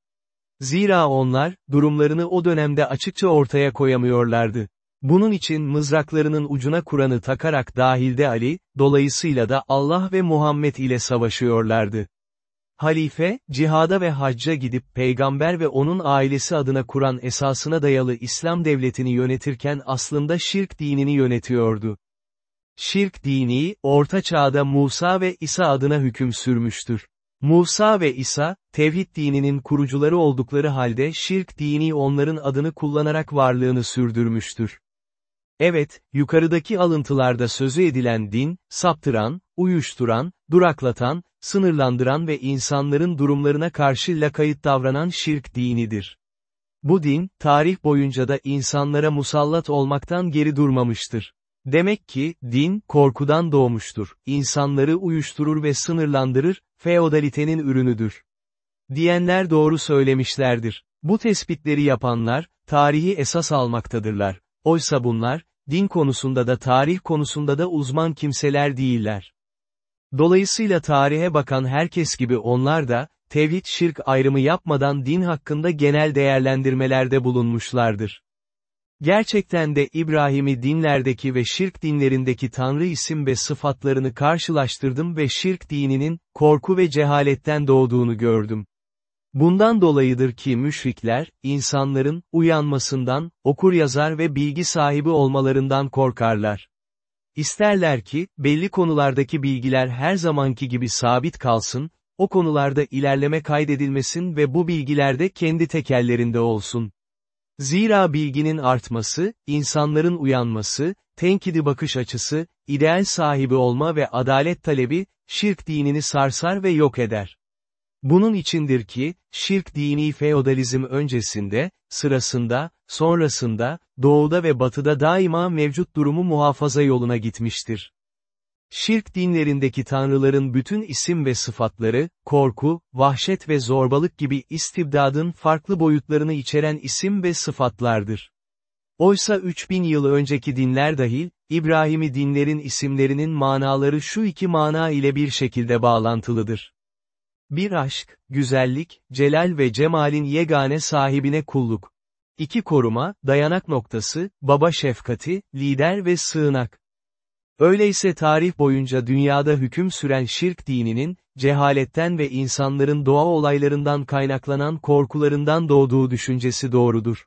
A: Zira onlar, durumlarını o dönemde açıkça ortaya koyamıyorlardı. Bunun için mızraklarının ucuna Kur'an'ı takarak dahilde Ali, dolayısıyla da Allah ve Muhammed ile savaşıyorlardı. Halife, cihada ve hacca gidip peygamber ve onun ailesi adına Kur'an esasına dayalı İslam devletini yönetirken aslında şirk dinini yönetiyordu. Şirk dini, Orta Çağ'da Musa ve İsa adına hüküm sürmüştür. Musa ve İsa, tevhid dininin kurucuları oldukları halde şirk dini onların adını kullanarak varlığını sürdürmüştür. Evet, yukarıdaki alıntılarda sözü edilen din, saptıran, uyuşturan, duraklatan, sınırlandıran ve insanların durumlarına karşı lakayıt davranan şirk dinidir. Bu din, tarih boyunca da insanlara musallat olmaktan geri durmamıştır. Demek ki, din, korkudan doğmuştur, insanları uyuşturur ve sınırlandırır, feodalitenin ürünüdür. Diyenler doğru söylemişlerdir. Bu tespitleri yapanlar, tarihi esas almaktadırlar. Oysa bunlar, din konusunda da tarih konusunda da uzman kimseler değiller. Dolayısıyla tarihe bakan herkes gibi onlar da, tevhid şirk ayrımı yapmadan din hakkında genel değerlendirmelerde bulunmuşlardır. Gerçekten de İbrahim'i dinlerdeki ve şirk dinlerindeki Tanrı isim ve sıfatlarını karşılaştırdım ve şirk dininin, korku ve cehaletten doğduğunu gördüm. Bundan dolayıdır ki müşrikler, insanların, uyanmasından, okur yazar ve bilgi sahibi olmalarından korkarlar. İsterler ki, belli konulardaki bilgiler her zamanki gibi sabit kalsın, o konularda ilerleme kaydedilmesin ve bu bilgilerde kendi tekellerinde olsun. Zira bilginin artması, insanların uyanması, tenkidi bakış açısı, ideal sahibi olma ve adalet talebi, şirk dinini sarsar ve yok eder. Bunun içindir ki, şirk dini feodalizm öncesinde, sırasında, sonrasında, doğuda ve batıda daima mevcut durumu muhafaza yoluna gitmiştir. Şirk dinlerindeki tanrıların bütün isim ve sıfatları, korku, vahşet ve zorbalık gibi istibdadın farklı boyutlarını içeren isim ve sıfatlardır. Oysa 3000 yıl önceki dinler dahil, İbrahimi dinlerin isimlerinin manaları şu iki mana ile bir şekilde bağlantılıdır. Bir aşk, güzellik, celal ve cemalin yegane sahibine kulluk. İki koruma, dayanak noktası, baba şefkati, lider ve sığınak. Öyleyse tarih boyunca dünyada hüküm süren şirk dininin, cehaletten ve insanların doğa olaylarından kaynaklanan korkularından doğduğu düşüncesi doğrudur.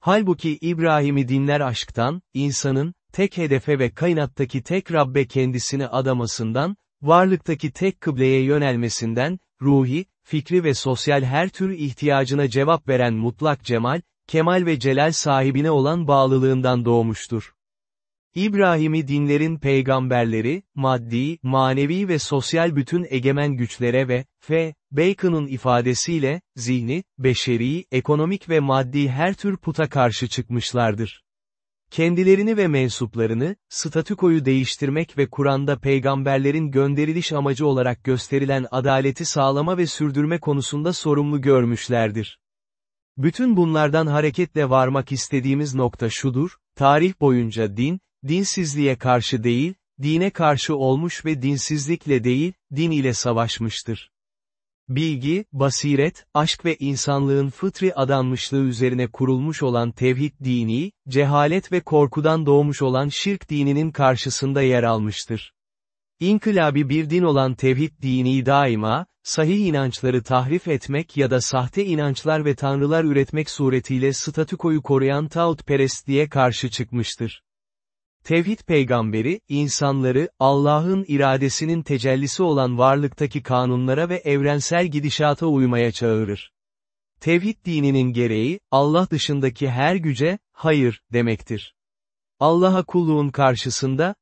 A: Halbuki İbrahim'i dinler aşktan, insanın, tek hedefe ve kainattaki tek Rabbe kendisini adamasından, varlıktaki tek kıbleye yönelmesinden, ruhi, fikri ve sosyal her tür ihtiyacına cevap veren mutlak cemal, kemal ve celal sahibine olan bağlılığından doğmuştur. İbrahim'i dinlerin peygamberleri, maddi, manevi ve sosyal bütün egemen güçlere ve, F. Bacon'un ifadesiyle, zihni, beşeri, ekonomik ve maddi her tür puta karşı çıkmışlardır. Kendilerini ve mensuplarını, statükoyu değiştirmek ve Kur'an'da peygamberlerin gönderiliş amacı olarak gösterilen adaleti sağlama ve sürdürme konusunda sorumlu görmüşlerdir. Bütün bunlardan hareketle varmak istediğimiz nokta şudur, tarih boyunca din, dinsizliğe karşı değil, dine karşı olmuş ve dinsizlikle değil, din ile savaşmıştır. Bilgi, basiret, aşk ve insanlığın fıtri adanmışlığı üzerine kurulmuş olan tevhid dini, cehalet ve korkudan doğmuş olan şirk dininin karşısında yer almıştır. İnkılabi bir din olan tevhid dini daima, sahih inançları tahrif etmek ya da sahte inançlar ve tanrılar üretmek suretiyle statükoyu koruyan tağutperestliğe karşı çıkmıştır. Tevhid peygamberi, insanları, Allah'ın iradesinin tecellisi olan varlıktaki kanunlara ve evrensel gidişata uymaya çağırır. Tevhid dininin gereği, Allah dışındaki her güce, hayır, demektir. Allah'a kulluğun karşısında,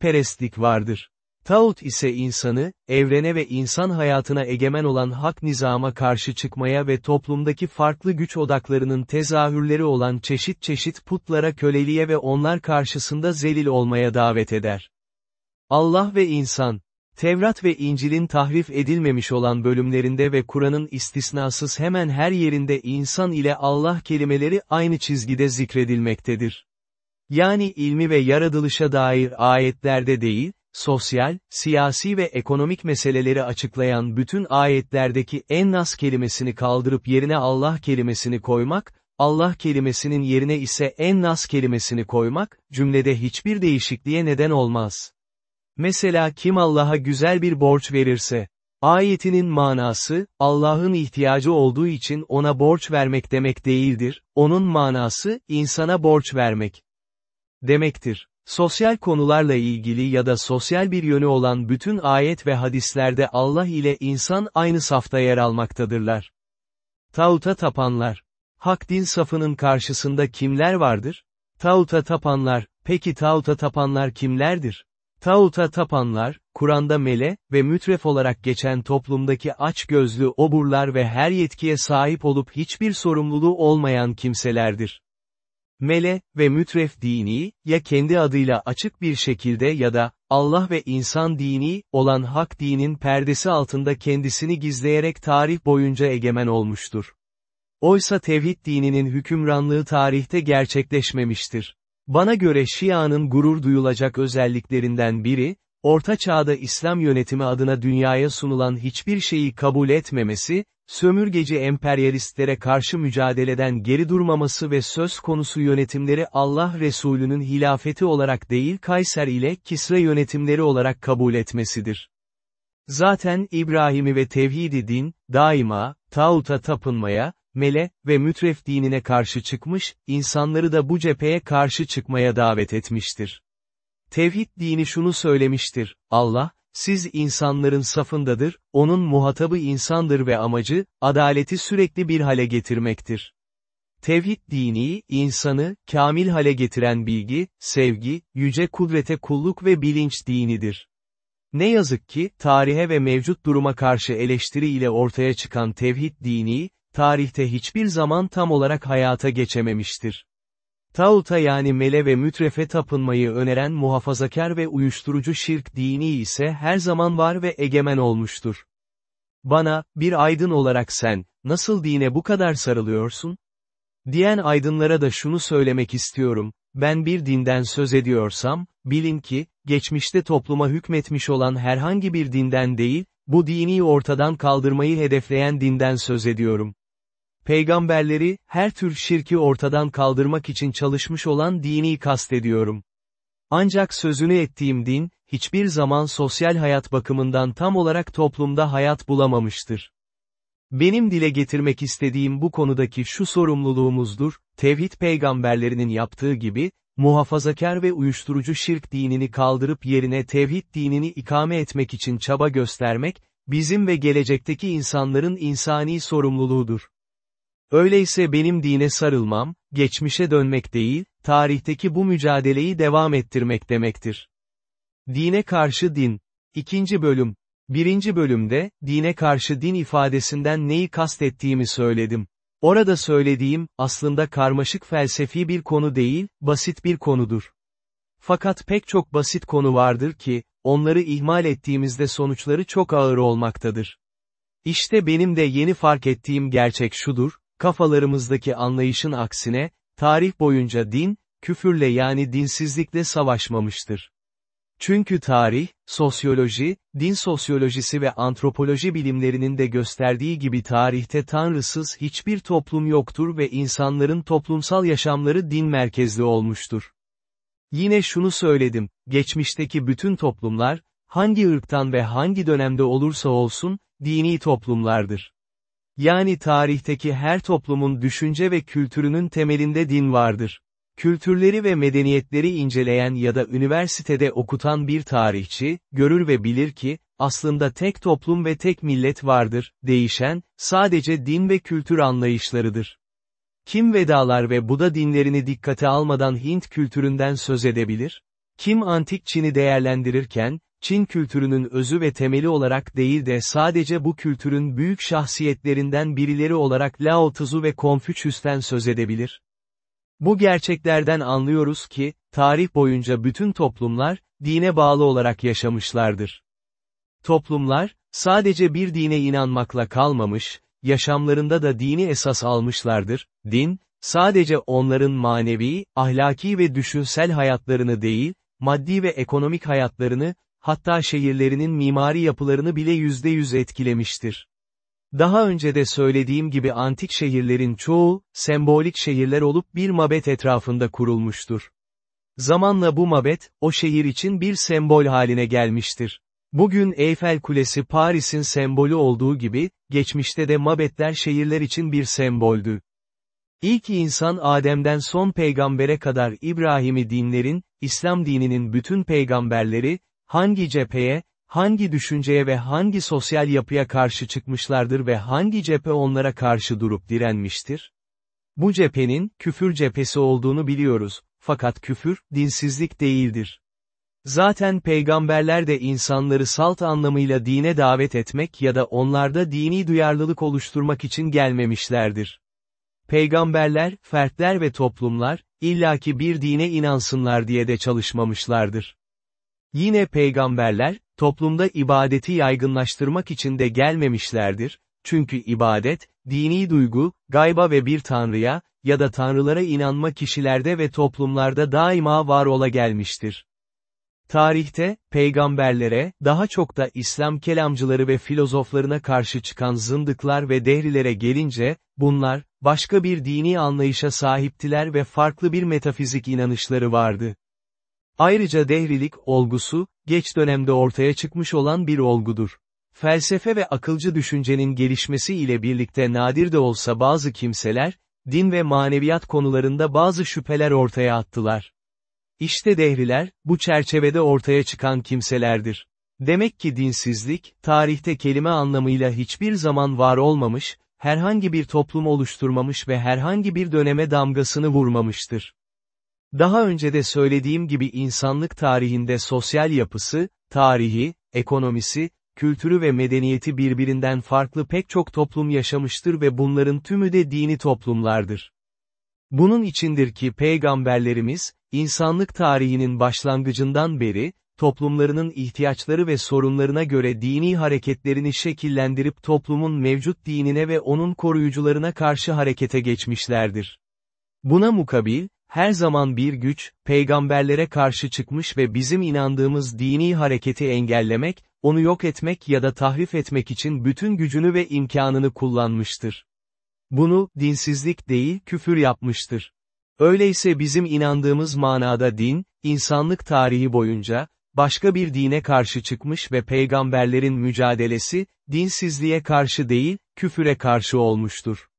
A: perestlik vardır. Tağut ise insanı, evrene ve insan hayatına egemen olan hak nizama karşı çıkmaya ve toplumdaki farklı güç odaklarının tezahürleri olan çeşit çeşit putlara köleliğe ve onlar karşısında zelil olmaya davet eder. Allah ve insan, Tevrat ve İncil'in tahrif edilmemiş olan bölümlerinde ve Kur'an'ın istisnasız hemen her yerinde insan ile Allah kelimeleri aynı çizgide zikredilmektedir. Yani ilmi ve yaratılışa dair ayetlerde değil, sosyal, siyasi ve ekonomik meseleleri açıklayan bütün ayetlerdeki en nas kelimesini kaldırıp yerine Allah kelimesini koymak, Allah kelimesinin yerine ise en nas kelimesini koymak, cümlede hiçbir değişikliğe neden olmaz. Mesela kim Allah'a güzel bir borç verirse, ayetinin manası, Allah'ın ihtiyacı olduğu için ona borç vermek demek değildir, onun manası, insana borç vermek demektir. Sosyal konularla ilgili ya da sosyal bir yönü olan bütün ayet ve hadislerde Allah ile insan aynı safta yer almaktadırlar. Tağuta tapanlar. Hak din safının karşısında kimler vardır? Tağuta tapanlar, peki tağuta tapanlar kimlerdir? Tağuta tapanlar, Kur'an'da mele ve mütref olarak geçen toplumdaki açgözlü oburlar ve her yetkiye sahip olup hiçbir sorumluluğu olmayan kimselerdir. Mele ve mütref dini, ya kendi adıyla açık bir şekilde ya da, Allah ve insan dini, olan hak dinin perdesi altında kendisini gizleyerek tarih boyunca egemen olmuştur. Oysa tevhid dininin hükümranlığı tarihte gerçekleşmemiştir. Bana göre Şia'nın gurur duyulacak özelliklerinden biri, Orta Çağ'da İslam yönetimi adına dünyaya sunulan hiçbir şeyi kabul etmemesi, sömürgeci emperyalistlere karşı mücadeleden geri durmaması ve söz konusu yönetimleri Allah Resulü'nün hilafeti olarak değil Kayser ile Kisra yönetimleri olarak kabul etmesidir. Zaten İbrahim'i ve tevhidi din, daima, tağuta tapınmaya, mele ve mütref dinine karşı çıkmış, insanları da bu cepheye karşı çıkmaya davet etmiştir. Tevhid dini şunu söylemiştir, Allah, siz insanların safındadır, onun muhatabı insandır ve amacı, adaleti sürekli bir hale getirmektir. Tevhid dini, insanı, kamil hale getiren bilgi, sevgi, yüce kudrete kulluk ve bilinç dinidir. Ne yazık ki, tarihe ve mevcut duruma karşı eleştiri ile ortaya çıkan tevhid dini, tarihte hiçbir zaman tam olarak hayata geçememiştir. Tağuta yani mele ve mütrefe tapınmayı öneren muhafazakar ve uyuşturucu şirk dini ise her zaman var ve egemen olmuştur. Bana, bir aydın olarak sen, nasıl dine bu kadar sarılıyorsun? Diyen aydınlara da şunu söylemek istiyorum, ben bir dinden söz ediyorsam, bilin ki, geçmişte topluma hükmetmiş olan herhangi bir dinden değil, bu dini ortadan kaldırmayı hedefleyen dinden söz ediyorum. Peygamberleri, her tür şirki ortadan kaldırmak için çalışmış olan dini kastediyorum. Ancak sözünü ettiğim din, hiçbir zaman sosyal hayat bakımından tam olarak toplumda hayat bulamamıştır. Benim dile getirmek istediğim bu konudaki şu sorumluluğumuzdur, tevhid peygamberlerinin yaptığı gibi, muhafazakar ve uyuşturucu şirk dinini kaldırıp yerine tevhid dinini ikame etmek için çaba göstermek, bizim ve gelecekteki insanların insani sorumluluğudur. Öyleyse benim dine sarılmam, geçmişe dönmek değil, tarihteki bu mücadeleyi devam ettirmek demektir. Dine karşı din. İkinci bölüm. Birinci bölümde, dine karşı din ifadesinden neyi kastettiğimi söyledim. Orada söylediğim, aslında karmaşık felsefi bir konu değil, basit bir konudur. Fakat pek çok basit konu vardır ki, onları ihmal ettiğimizde sonuçları çok ağır olmaktadır. İşte benim de yeni fark ettiğim gerçek şudur, kafalarımızdaki anlayışın aksine, tarih boyunca din, küfürle yani dinsizlikle savaşmamıştır. Çünkü tarih, sosyoloji, din sosyolojisi ve antropoloji bilimlerinin de gösterdiği gibi tarihte tanrısız hiçbir toplum yoktur ve insanların toplumsal yaşamları din merkezli olmuştur. Yine şunu söyledim, geçmişteki bütün toplumlar, hangi ırktan ve hangi dönemde olursa olsun, dini toplumlardır. Yani tarihteki her toplumun düşünce ve kültürünün temelinde din vardır. Kültürleri ve medeniyetleri inceleyen ya da üniversitede okutan bir tarihçi, görür ve bilir ki, aslında tek toplum ve tek millet vardır, değişen, sadece din ve kültür anlayışlarıdır. Kim Vedalar ve Buda dinlerini dikkate almadan Hint kültüründen söz edebilir? Kim antik Çin'i değerlendirirken, Çin kültürünün özü ve temeli olarak değil de sadece bu kültürün büyük şahsiyetlerinden birileri olarak Lao Tzu ve Konfüçyüs'ten söz edebilir. Bu gerçeklerden anlıyoruz ki, tarih boyunca bütün toplumlar, dine bağlı olarak yaşamışlardır. Toplumlar, sadece bir dine inanmakla kalmamış, yaşamlarında da dini esas almışlardır, din, sadece onların manevi, ahlaki ve düşünsel hayatlarını değil, maddi ve ekonomik hayatlarını, hatta şehirlerinin mimari yapılarını bile yüzde yüz etkilemiştir. Daha önce de söylediğim gibi antik şehirlerin çoğu, sembolik şehirler olup bir mabet etrafında kurulmuştur. Zamanla bu mabet, o şehir için bir sembol haline gelmiştir. Bugün Eyfel Kulesi Paris'in sembolü olduğu gibi, geçmişte de mabetler şehirler için bir semboldü. İlk insan Adem'den son peygambere kadar İbrahim'i dinlerin, İslam dininin bütün peygamberleri, hangi cepheye, hangi düşünceye ve hangi sosyal yapıya karşı çıkmışlardır ve hangi cephe onlara karşı durup direnmiştir? Bu cephenin, küfür cephesi olduğunu biliyoruz, fakat küfür, dinsizlik değildir. Zaten peygamberler de insanları salt anlamıyla dine davet etmek ya da onlarda dini duyarlılık oluşturmak için gelmemişlerdir. Peygamberler, fertler ve toplumlar, illaki bir dine inansınlar diye de çalışmamışlardır. Yine peygamberler, toplumda ibadeti yaygınlaştırmak için de gelmemişlerdir, çünkü ibadet, dini duygu, gayba ve bir tanrıya, ya da tanrılara inanma kişilerde ve toplumlarda daima var ola gelmiştir. Tarihte, peygamberlere, daha çok da İslam kelamcıları ve filozoflarına karşı çıkan zındıklar ve dehrilere gelince, bunlar, başka bir dini anlayışa sahiptiler ve farklı bir metafizik inanışları vardı. Ayrıca dehrilik olgusu, geç dönemde ortaya çıkmış olan bir olgudur. Felsefe ve akılcı düşüncenin gelişmesi ile birlikte nadir de olsa bazı kimseler, din ve maneviyat konularında bazı şüpheler ortaya attılar. İşte dehriler, bu çerçevede ortaya çıkan kimselerdir. Demek ki dinsizlik, tarihte kelime anlamıyla hiçbir zaman var olmamış, herhangi bir toplum oluşturmamış ve herhangi bir döneme damgasını vurmamıştır. Daha önce de söylediğim gibi insanlık tarihinde sosyal yapısı, tarihi, ekonomisi, kültürü ve medeniyeti birbirinden farklı pek çok toplum yaşamıştır ve bunların tümü de dini toplumlardır. Bunun içindir ki peygamberlerimiz, insanlık tarihinin başlangıcından beri, toplumlarının ihtiyaçları ve sorunlarına göre dini hareketlerini şekillendirip toplumun mevcut dinine ve onun koruyucularına karşı harekete geçmişlerdir. Buna mukabil, her zaman bir güç, peygamberlere karşı çıkmış ve bizim inandığımız dini hareketi engellemek, onu yok etmek ya da tahrif etmek için bütün gücünü ve imkanını kullanmıştır. Bunu, dinsizlik değil, küfür yapmıştır. Öyleyse bizim inandığımız manada din, insanlık tarihi boyunca, başka bir dine karşı çıkmış ve peygamberlerin mücadelesi, dinsizliğe karşı değil, küfüre karşı olmuştur.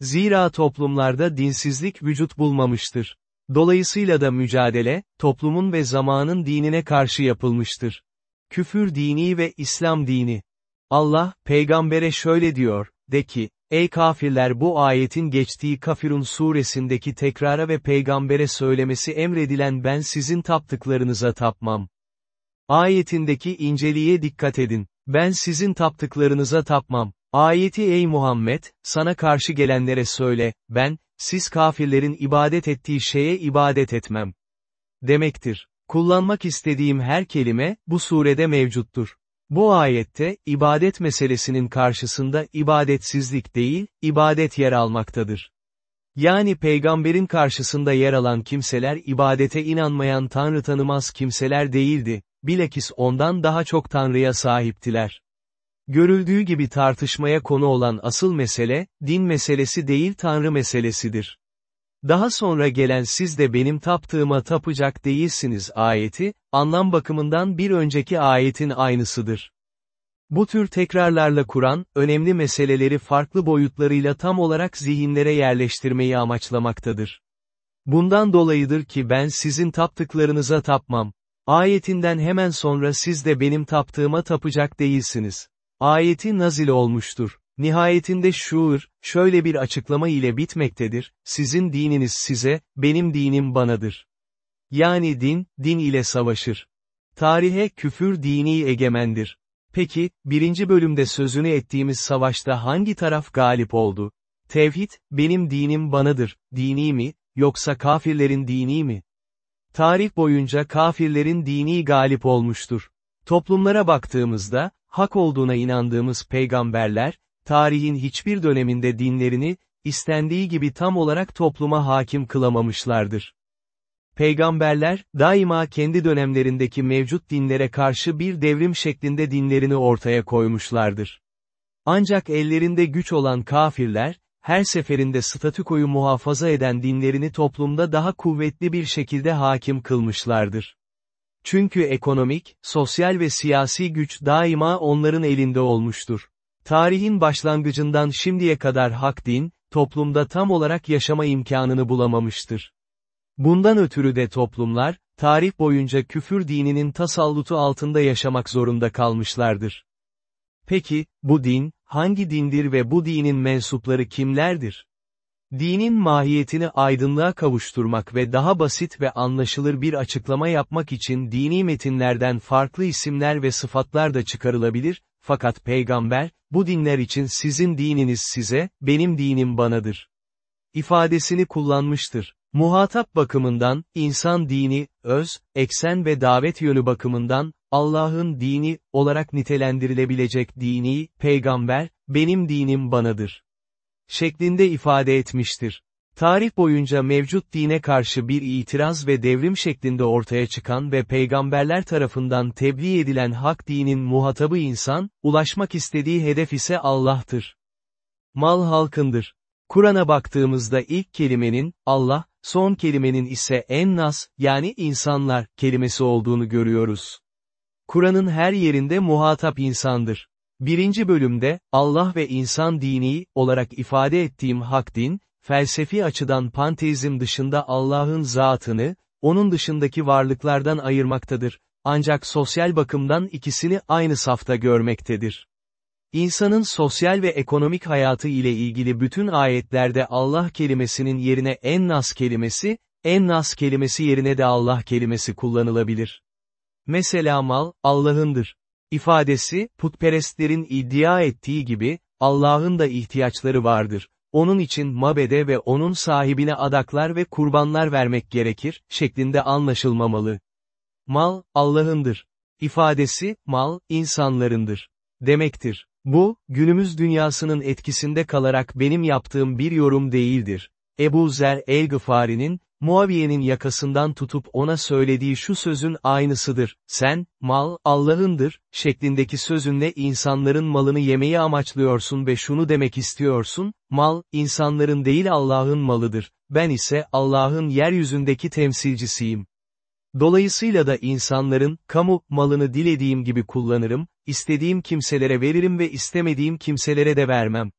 A: Zira toplumlarda dinsizlik vücut bulmamıştır. Dolayısıyla da mücadele, toplumun ve zamanın dinine karşı yapılmıştır. Küfür dini ve İslam dini. Allah, peygambere şöyle diyor, de ki, Ey kafirler bu ayetin geçtiği Kafirun suresindeki tekrara ve peygambere söylemesi emredilen ben sizin taptıklarınıza tapmam. Ayetindeki inceliğe dikkat edin, ben sizin taptıklarınıza tapmam. Ayeti ey Muhammed, sana karşı gelenlere söyle, ben, siz kafirlerin ibadet ettiği şeye ibadet etmem. Demektir. Kullanmak istediğim her kelime, bu surede mevcuttur. Bu ayette, ibadet meselesinin karşısında ibadetsizlik değil, ibadet yer almaktadır. Yani peygamberin karşısında yer alan kimseler ibadete inanmayan tanrı tanımaz kimseler değildi, bilakis ondan daha çok tanrıya sahiptiler. Görüldüğü gibi tartışmaya konu olan asıl mesele, din meselesi değil tanrı meselesidir. Daha sonra gelen siz de benim taptığıma tapacak değilsiniz ayeti, anlam bakımından bir önceki ayetin aynısıdır. Bu tür tekrarlarla Kur'an, önemli meseleleri farklı boyutlarıyla tam olarak zihinlere yerleştirmeyi amaçlamaktadır. Bundan dolayıdır ki ben sizin taptıklarınıza tapmam. Ayetinden hemen sonra siz de benim taptığıma tapacak değilsiniz. Ayeti nazil olmuştur. Nihayetinde şuur, şöyle bir açıklama ile bitmektedir, sizin dininiz size, benim dinim banadır. Yani din, din ile savaşır. Tarihe küfür dini egemendir. Peki, birinci bölümde sözünü ettiğimiz savaşta hangi taraf galip oldu? Tevhid, benim dinim banadır, dini mi, yoksa kafirlerin dini mi? Tarih boyunca kafirlerin dini galip olmuştur. Toplumlara baktığımızda, hak olduğuna inandığımız peygamberler, tarihin hiçbir döneminde dinlerini, istendiği gibi tam olarak topluma hakim kılamamışlardır. Peygamberler, daima kendi dönemlerindeki mevcut dinlere karşı bir devrim şeklinde dinlerini ortaya koymuşlardır. Ancak ellerinde güç olan kafirler, her seferinde statükoyu muhafaza eden dinlerini toplumda daha kuvvetli bir şekilde hakim kılmışlardır. Çünkü ekonomik, sosyal ve siyasi güç daima onların elinde olmuştur. Tarihin başlangıcından şimdiye kadar hak din, toplumda tam olarak yaşama imkanını bulamamıştır. Bundan ötürü de toplumlar, tarih boyunca küfür dininin tasallutu altında yaşamak zorunda kalmışlardır. Peki, bu din, hangi dindir ve bu dinin mensupları kimlerdir? Dinin mahiyetini aydınlığa kavuşturmak ve daha basit ve anlaşılır bir açıklama yapmak için dini metinlerden farklı isimler ve sıfatlar da çıkarılabilir, fakat peygamber, bu dinler için sizin dininiz size, benim dinim banadır. ifadesini kullanmıştır. Muhatap bakımından, insan dini, öz, eksen ve davet yönü bakımından, Allah'ın dini, olarak nitelendirilebilecek dini, peygamber, benim dinim banadır. Şeklinde ifade etmiştir. Tarih boyunca mevcut dine karşı bir itiraz ve devrim şeklinde ortaya çıkan ve peygamberler tarafından tebliğ edilen hak dinin muhatabı insan, ulaşmak istediği hedef ise Allah'tır. Mal halkındır. Kur'an'a baktığımızda ilk kelimenin, Allah, son kelimenin ise en-nas, yani insanlar, kelimesi olduğunu görüyoruz. Kur'an'ın her yerinde muhatap insandır. Birinci bölümde, Allah ve insan dini, olarak ifade ettiğim hak din, felsefi açıdan panteizm dışında Allah'ın zatını, onun dışındaki varlıklardan ayırmaktadır, ancak sosyal bakımdan ikisini aynı safta görmektedir. İnsanın sosyal ve ekonomik hayatı ile ilgili bütün ayetlerde Allah kelimesinin yerine en-nas kelimesi, en-nas kelimesi yerine de Allah kelimesi kullanılabilir. Mesela mal, Allah'ındır. İfadesi, putperestlerin iddia ettiği gibi, Allah'ın da ihtiyaçları vardır. Onun için mabede ve onun sahibine adaklar ve kurbanlar vermek gerekir, şeklinde anlaşılmamalı. Mal, Allah'ındır. İfadesi, mal, insanlarındır. Demektir. Bu, günümüz dünyasının etkisinde kalarak benim yaptığım bir yorum değildir. Ebu Zer el-Gıfari'nin, Muaviye'nin yakasından tutup ona söylediği şu sözün aynısıdır, sen, mal, Allah'ındır, şeklindeki sözünle insanların malını yemeyi amaçlıyorsun ve şunu demek istiyorsun, mal, insanların değil Allah'ın malıdır, ben ise Allah'ın yeryüzündeki temsilcisiyim. Dolayısıyla da insanların, kamu, malını dilediğim gibi kullanırım, istediğim kimselere veririm ve istemediğim kimselere de vermem.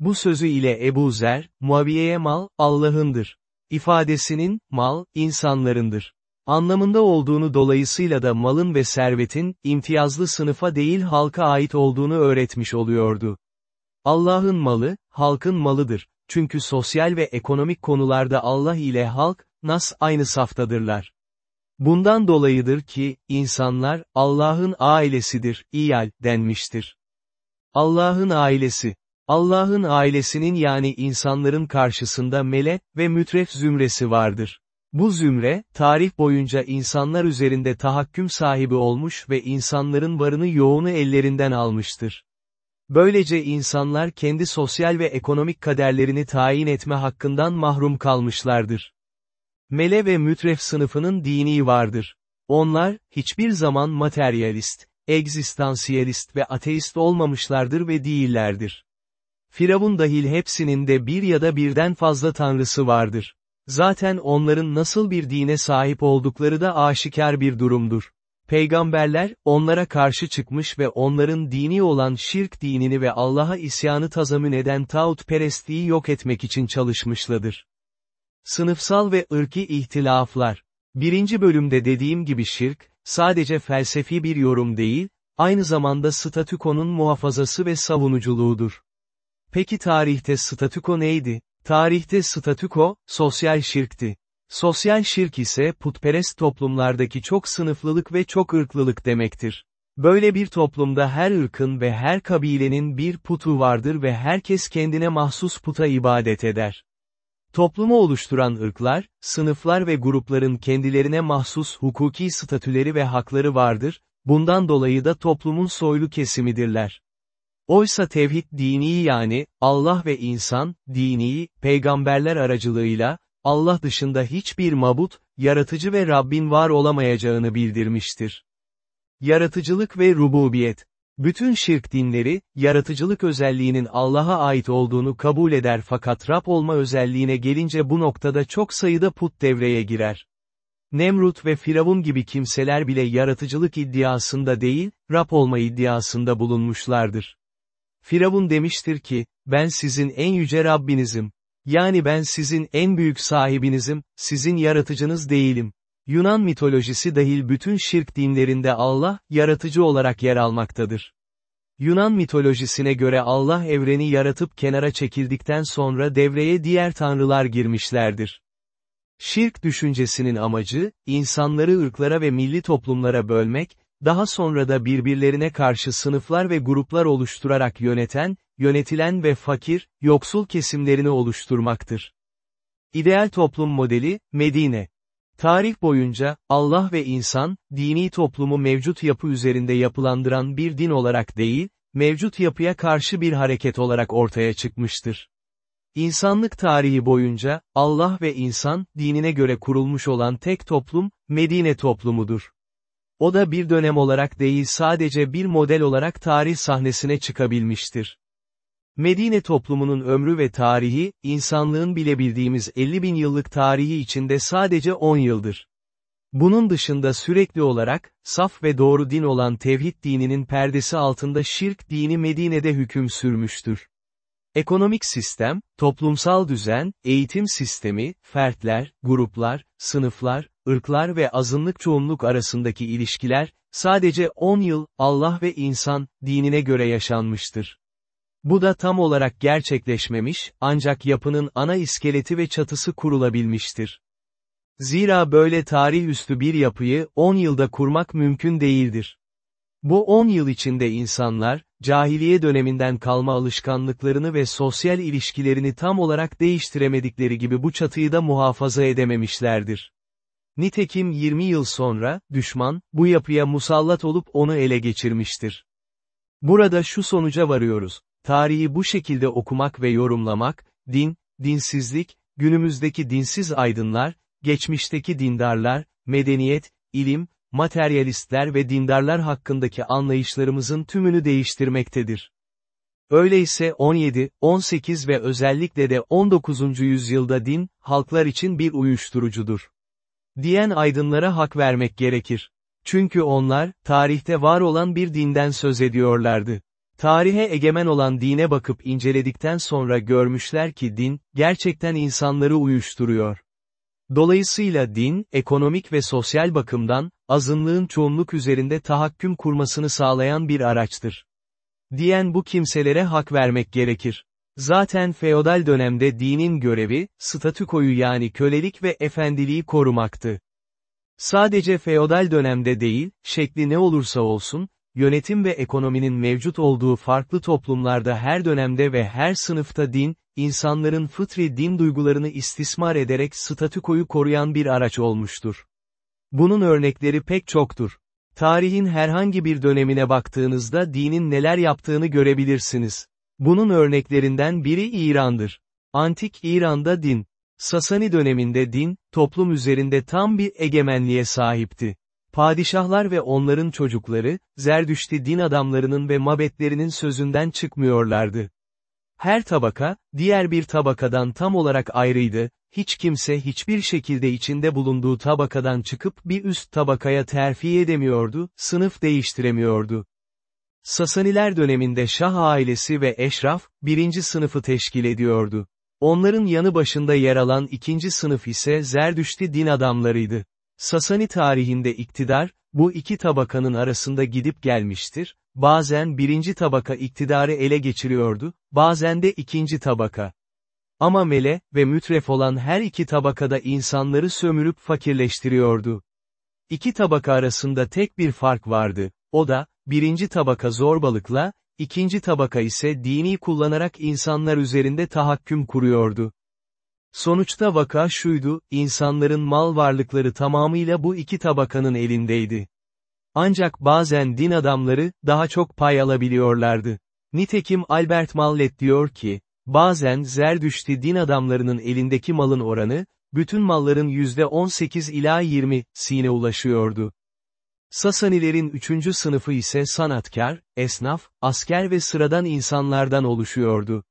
A: Bu sözü ile Ebu Zer, Muaviye'ye mal, Allah'ındır. İfadesinin, mal, insanlarındır. Anlamında olduğunu dolayısıyla da malın ve servetin, imtiyazlı sınıfa değil halka ait olduğunu öğretmiş oluyordu. Allah'ın malı, halkın malıdır. Çünkü sosyal ve ekonomik konularda Allah ile halk, nas aynı saftadırlar. Bundan dolayıdır ki, insanlar, Allah'ın ailesidir, iyal, denmiştir. Allah'ın ailesi. Allah'ın ailesinin yani insanların karşısında mele ve mütref zümresi vardır. Bu zümre, tarih boyunca insanlar üzerinde tahakküm sahibi olmuş ve insanların varını yoğunu ellerinden almıştır. Böylece insanlar kendi sosyal ve ekonomik kaderlerini tayin etme hakkından mahrum kalmışlardır. Mele ve mütref sınıfının dini vardır. Onlar, hiçbir zaman materyalist, egzistansiyalist ve ateist olmamışlardır ve değillerdir. Firavun dahil hepsinin de bir ya da birden fazla tanrısı vardır. Zaten onların nasıl bir dine sahip oldukları da aşikar bir durumdur. Peygamberler, onlara karşı çıkmış ve onların dini olan şirk dinini ve Allah'a isyanı tazamün eden tağutperestliği yok etmek için çalışmışladır. Sınıfsal ve ırki ihtilaflar. Birinci bölümde dediğim gibi şirk, sadece felsefi bir yorum değil, aynı zamanda statükonun muhafazası ve savunuculuğudur. Peki tarihte statüko neydi? Tarihte statüko, sosyal şirkti. Sosyal şirk ise putperest toplumlardaki çok sınıflılık ve çok ırklılık demektir. Böyle bir toplumda her ırkın ve her kabilenin bir putu vardır ve herkes kendine mahsus puta ibadet eder. Toplumu oluşturan ırklar, sınıflar ve grupların kendilerine mahsus hukuki statüleri ve hakları vardır, bundan dolayı da toplumun soylu kesimidirler. Oysa tevhid dini yani, Allah ve insan, dini, peygamberler aracılığıyla, Allah dışında hiçbir mabut, yaratıcı ve Rabbin var olamayacağını bildirmiştir. Yaratıcılık ve rububiyet bütün şirk dinleri, yaratıcılık özelliğinin Allah'a ait olduğunu kabul eder fakat Rab olma özelliğine gelince bu noktada çok sayıda put devreye girer. Nemrut ve Firavun gibi kimseler bile yaratıcılık iddiasında değil, Rab olma iddiasında bulunmuşlardır. Firavun demiştir ki, ben sizin en yüce Rabbinizim. Yani ben sizin en büyük sahibinizim, sizin yaratıcınız değilim. Yunan mitolojisi dahil bütün şirk dinlerinde Allah, yaratıcı olarak yer almaktadır. Yunan mitolojisine göre Allah evreni yaratıp kenara çekildikten sonra devreye diğer tanrılar girmişlerdir. Şirk düşüncesinin amacı, insanları ırklara ve milli toplumlara bölmek, daha sonra da birbirlerine karşı sınıflar ve gruplar oluşturarak yöneten, yönetilen ve fakir, yoksul kesimlerini oluşturmaktır. İdeal toplum modeli, Medine. Tarih boyunca, Allah ve insan, dini toplumu mevcut yapı üzerinde yapılandıran bir din olarak değil, mevcut yapıya karşı bir hareket olarak ortaya çıkmıştır. İnsanlık tarihi boyunca, Allah ve insan, dinine göre kurulmuş olan tek toplum, Medine toplumudur. O da bir dönem olarak değil sadece bir model olarak tarih sahnesine çıkabilmiştir. Medine toplumunun ömrü ve tarihi, insanlığın bilebildiğimiz 50 bin yıllık tarihi içinde sadece 10 yıldır. Bunun dışında sürekli olarak, saf ve doğru din olan tevhid dininin perdesi altında şirk dini Medine'de hüküm sürmüştür. Ekonomik sistem, toplumsal düzen, eğitim sistemi, fertler, gruplar, sınıflar, ırklar ve azınlık çoğunluk arasındaki ilişkiler, sadece 10 yıl, Allah ve insan, dinine göre yaşanmıştır. Bu da tam olarak gerçekleşmemiş, ancak yapının ana iskeleti ve çatısı kurulabilmiştir. Zira böyle tarih üstü bir yapıyı 10 yılda kurmak mümkün değildir. Bu 10 yıl içinde insanlar, cahiliye döneminden kalma alışkanlıklarını ve sosyal ilişkilerini tam olarak değiştiremedikleri gibi bu çatıyı da muhafaza edememişlerdir. Nitekim 20 yıl sonra, düşman, bu yapıya musallat olup onu ele geçirmiştir. Burada şu sonuca varıyoruz. Tarihi bu şekilde okumak ve yorumlamak, din, dinsizlik, günümüzdeki dinsiz aydınlar, geçmişteki dindarlar, medeniyet, ilim, materyalistler ve dindarlar hakkındaki anlayışlarımızın tümünü değiştirmektedir. Öyleyse 17, 18 ve özellikle de 19. yüzyılda din, halklar için bir uyuşturucudur. Diyen aydınlara hak vermek gerekir. Çünkü onlar, tarihte var olan bir dinden söz ediyorlardı. Tarihe egemen olan dine bakıp inceledikten sonra görmüşler ki din, gerçekten insanları uyuşturuyor. Dolayısıyla din, ekonomik ve sosyal bakımdan, azınlığın çoğunluk üzerinde tahakküm kurmasını sağlayan bir araçtır. Diyen bu kimselere hak vermek gerekir. Zaten feodal dönemde dinin görevi, statükoyu yani kölelik ve efendiliği korumaktı. Sadece feodal dönemde değil, şekli ne olursa olsun, yönetim ve ekonominin mevcut olduğu farklı toplumlarda her dönemde ve her sınıfta din, insanların fıtri din duygularını istismar ederek statükoyu koruyan bir araç olmuştur. Bunun örnekleri pek çoktur. Tarihin herhangi bir dönemine baktığınızda dinin neler yaptığını görebilirsiniz. Bunun örneklerinden biri İran'dır. Antik İran'da din, Sasani döneminde din, toplum üzerinde tam bir egemenliğe sahipti. Padişahlar ve onların çocukları, Zerdüşti din adamlarının ve mabetlerinin sözünden çıkmıyorlardı. Her tabaka, diğer bir tabakadan tam olarak ayrıydı, hiç kimse hiçbir şekilde içinde bulunduğu tabakadan çıkıp bir üst tabakaya terfi edemiyordu, sınıf değiştiremiyordu. Sasaniler döneminde Şah ailesi ve Eşraf, birinci sınıfı teşkil ediyordu. Onların yanı başında yer alan ikinci sınıf ise Zerdüşti din adamlarıydı. Sasani tarihinde iktidar, bu iki tabakanın arasında gidip gelmiştir, bazen birinci tabaka iktidarı ele geçiriyordu, bazen de ikinci tabaka. Ama mele ve mütref olan her iki tabakada insanları sömürüp fakirleştiriyordu. İki tabaka arasında tek bir fark vardı, o da, birinci tabaka zorbalıkla, ikinci tabaka ise dini kullanarak insanlar üzerinde tahakküm kuruyordu. Sonuçta vaka şuydu, insanların mal varlıkları tamamıyla bu iki tabakanın elindeydi. Ancak bazen din adamları, daha çok pay alabiliyorlardı. Nitekim Albert Mallet diyor ki, bazen Zerdüşti din adamlarının elindeki malın oranı, bütün malların %18 ila 20 sine ulaşıyordu. Sasanilerin üçüncü sınıfı ise sanatkar, esnaf, asker ve sıradan insanlardan oluşuyordu.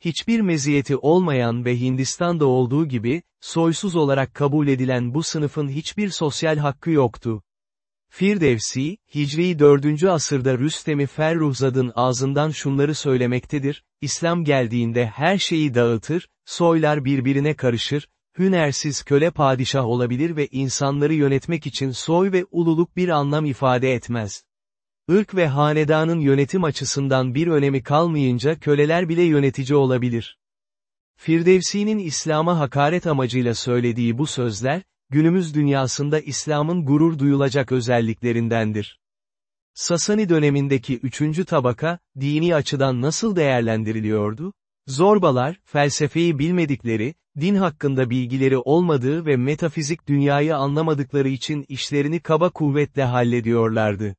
A: Hiçbir meziyeti olmayan ve Hindistan'da olduğu gibi, soysuz olarak kabul edilen bu sınıfın hiçbir sosyal hakkı yoktu. Firdevsi, Hicri 4. asırda Rüstem-i Ferruhzad'ın ağzından şunları söylemektedir, İslam geldiğinde her şeyi dağıtır, soylar birbirine karışır, hünersiz köle padişah olabilir ve insanları yönetmek için soy ve ululuk bir anlam ifade etmez. Irk ve hanedanın yönetim açısından bir önemi kalmayınca köleler bile yönetici olabilir. Firdevsi'nin İslam'a hakaret amacıyla söylediği bu sözler, günümüz dünyasında İslam'ın gurur duyulacak özelliklerindendir. Sasani dönemindeki üçüncü tabaka, dini açıdan nasıl değerlendiriliyordu? Zorbalar, felsefeyi bilmedikleri, din hakkında bilgileri olmadığı ve metafizik dünyayı anlamadıkları için işlerini kaba kuvvetle hallediyorlardı.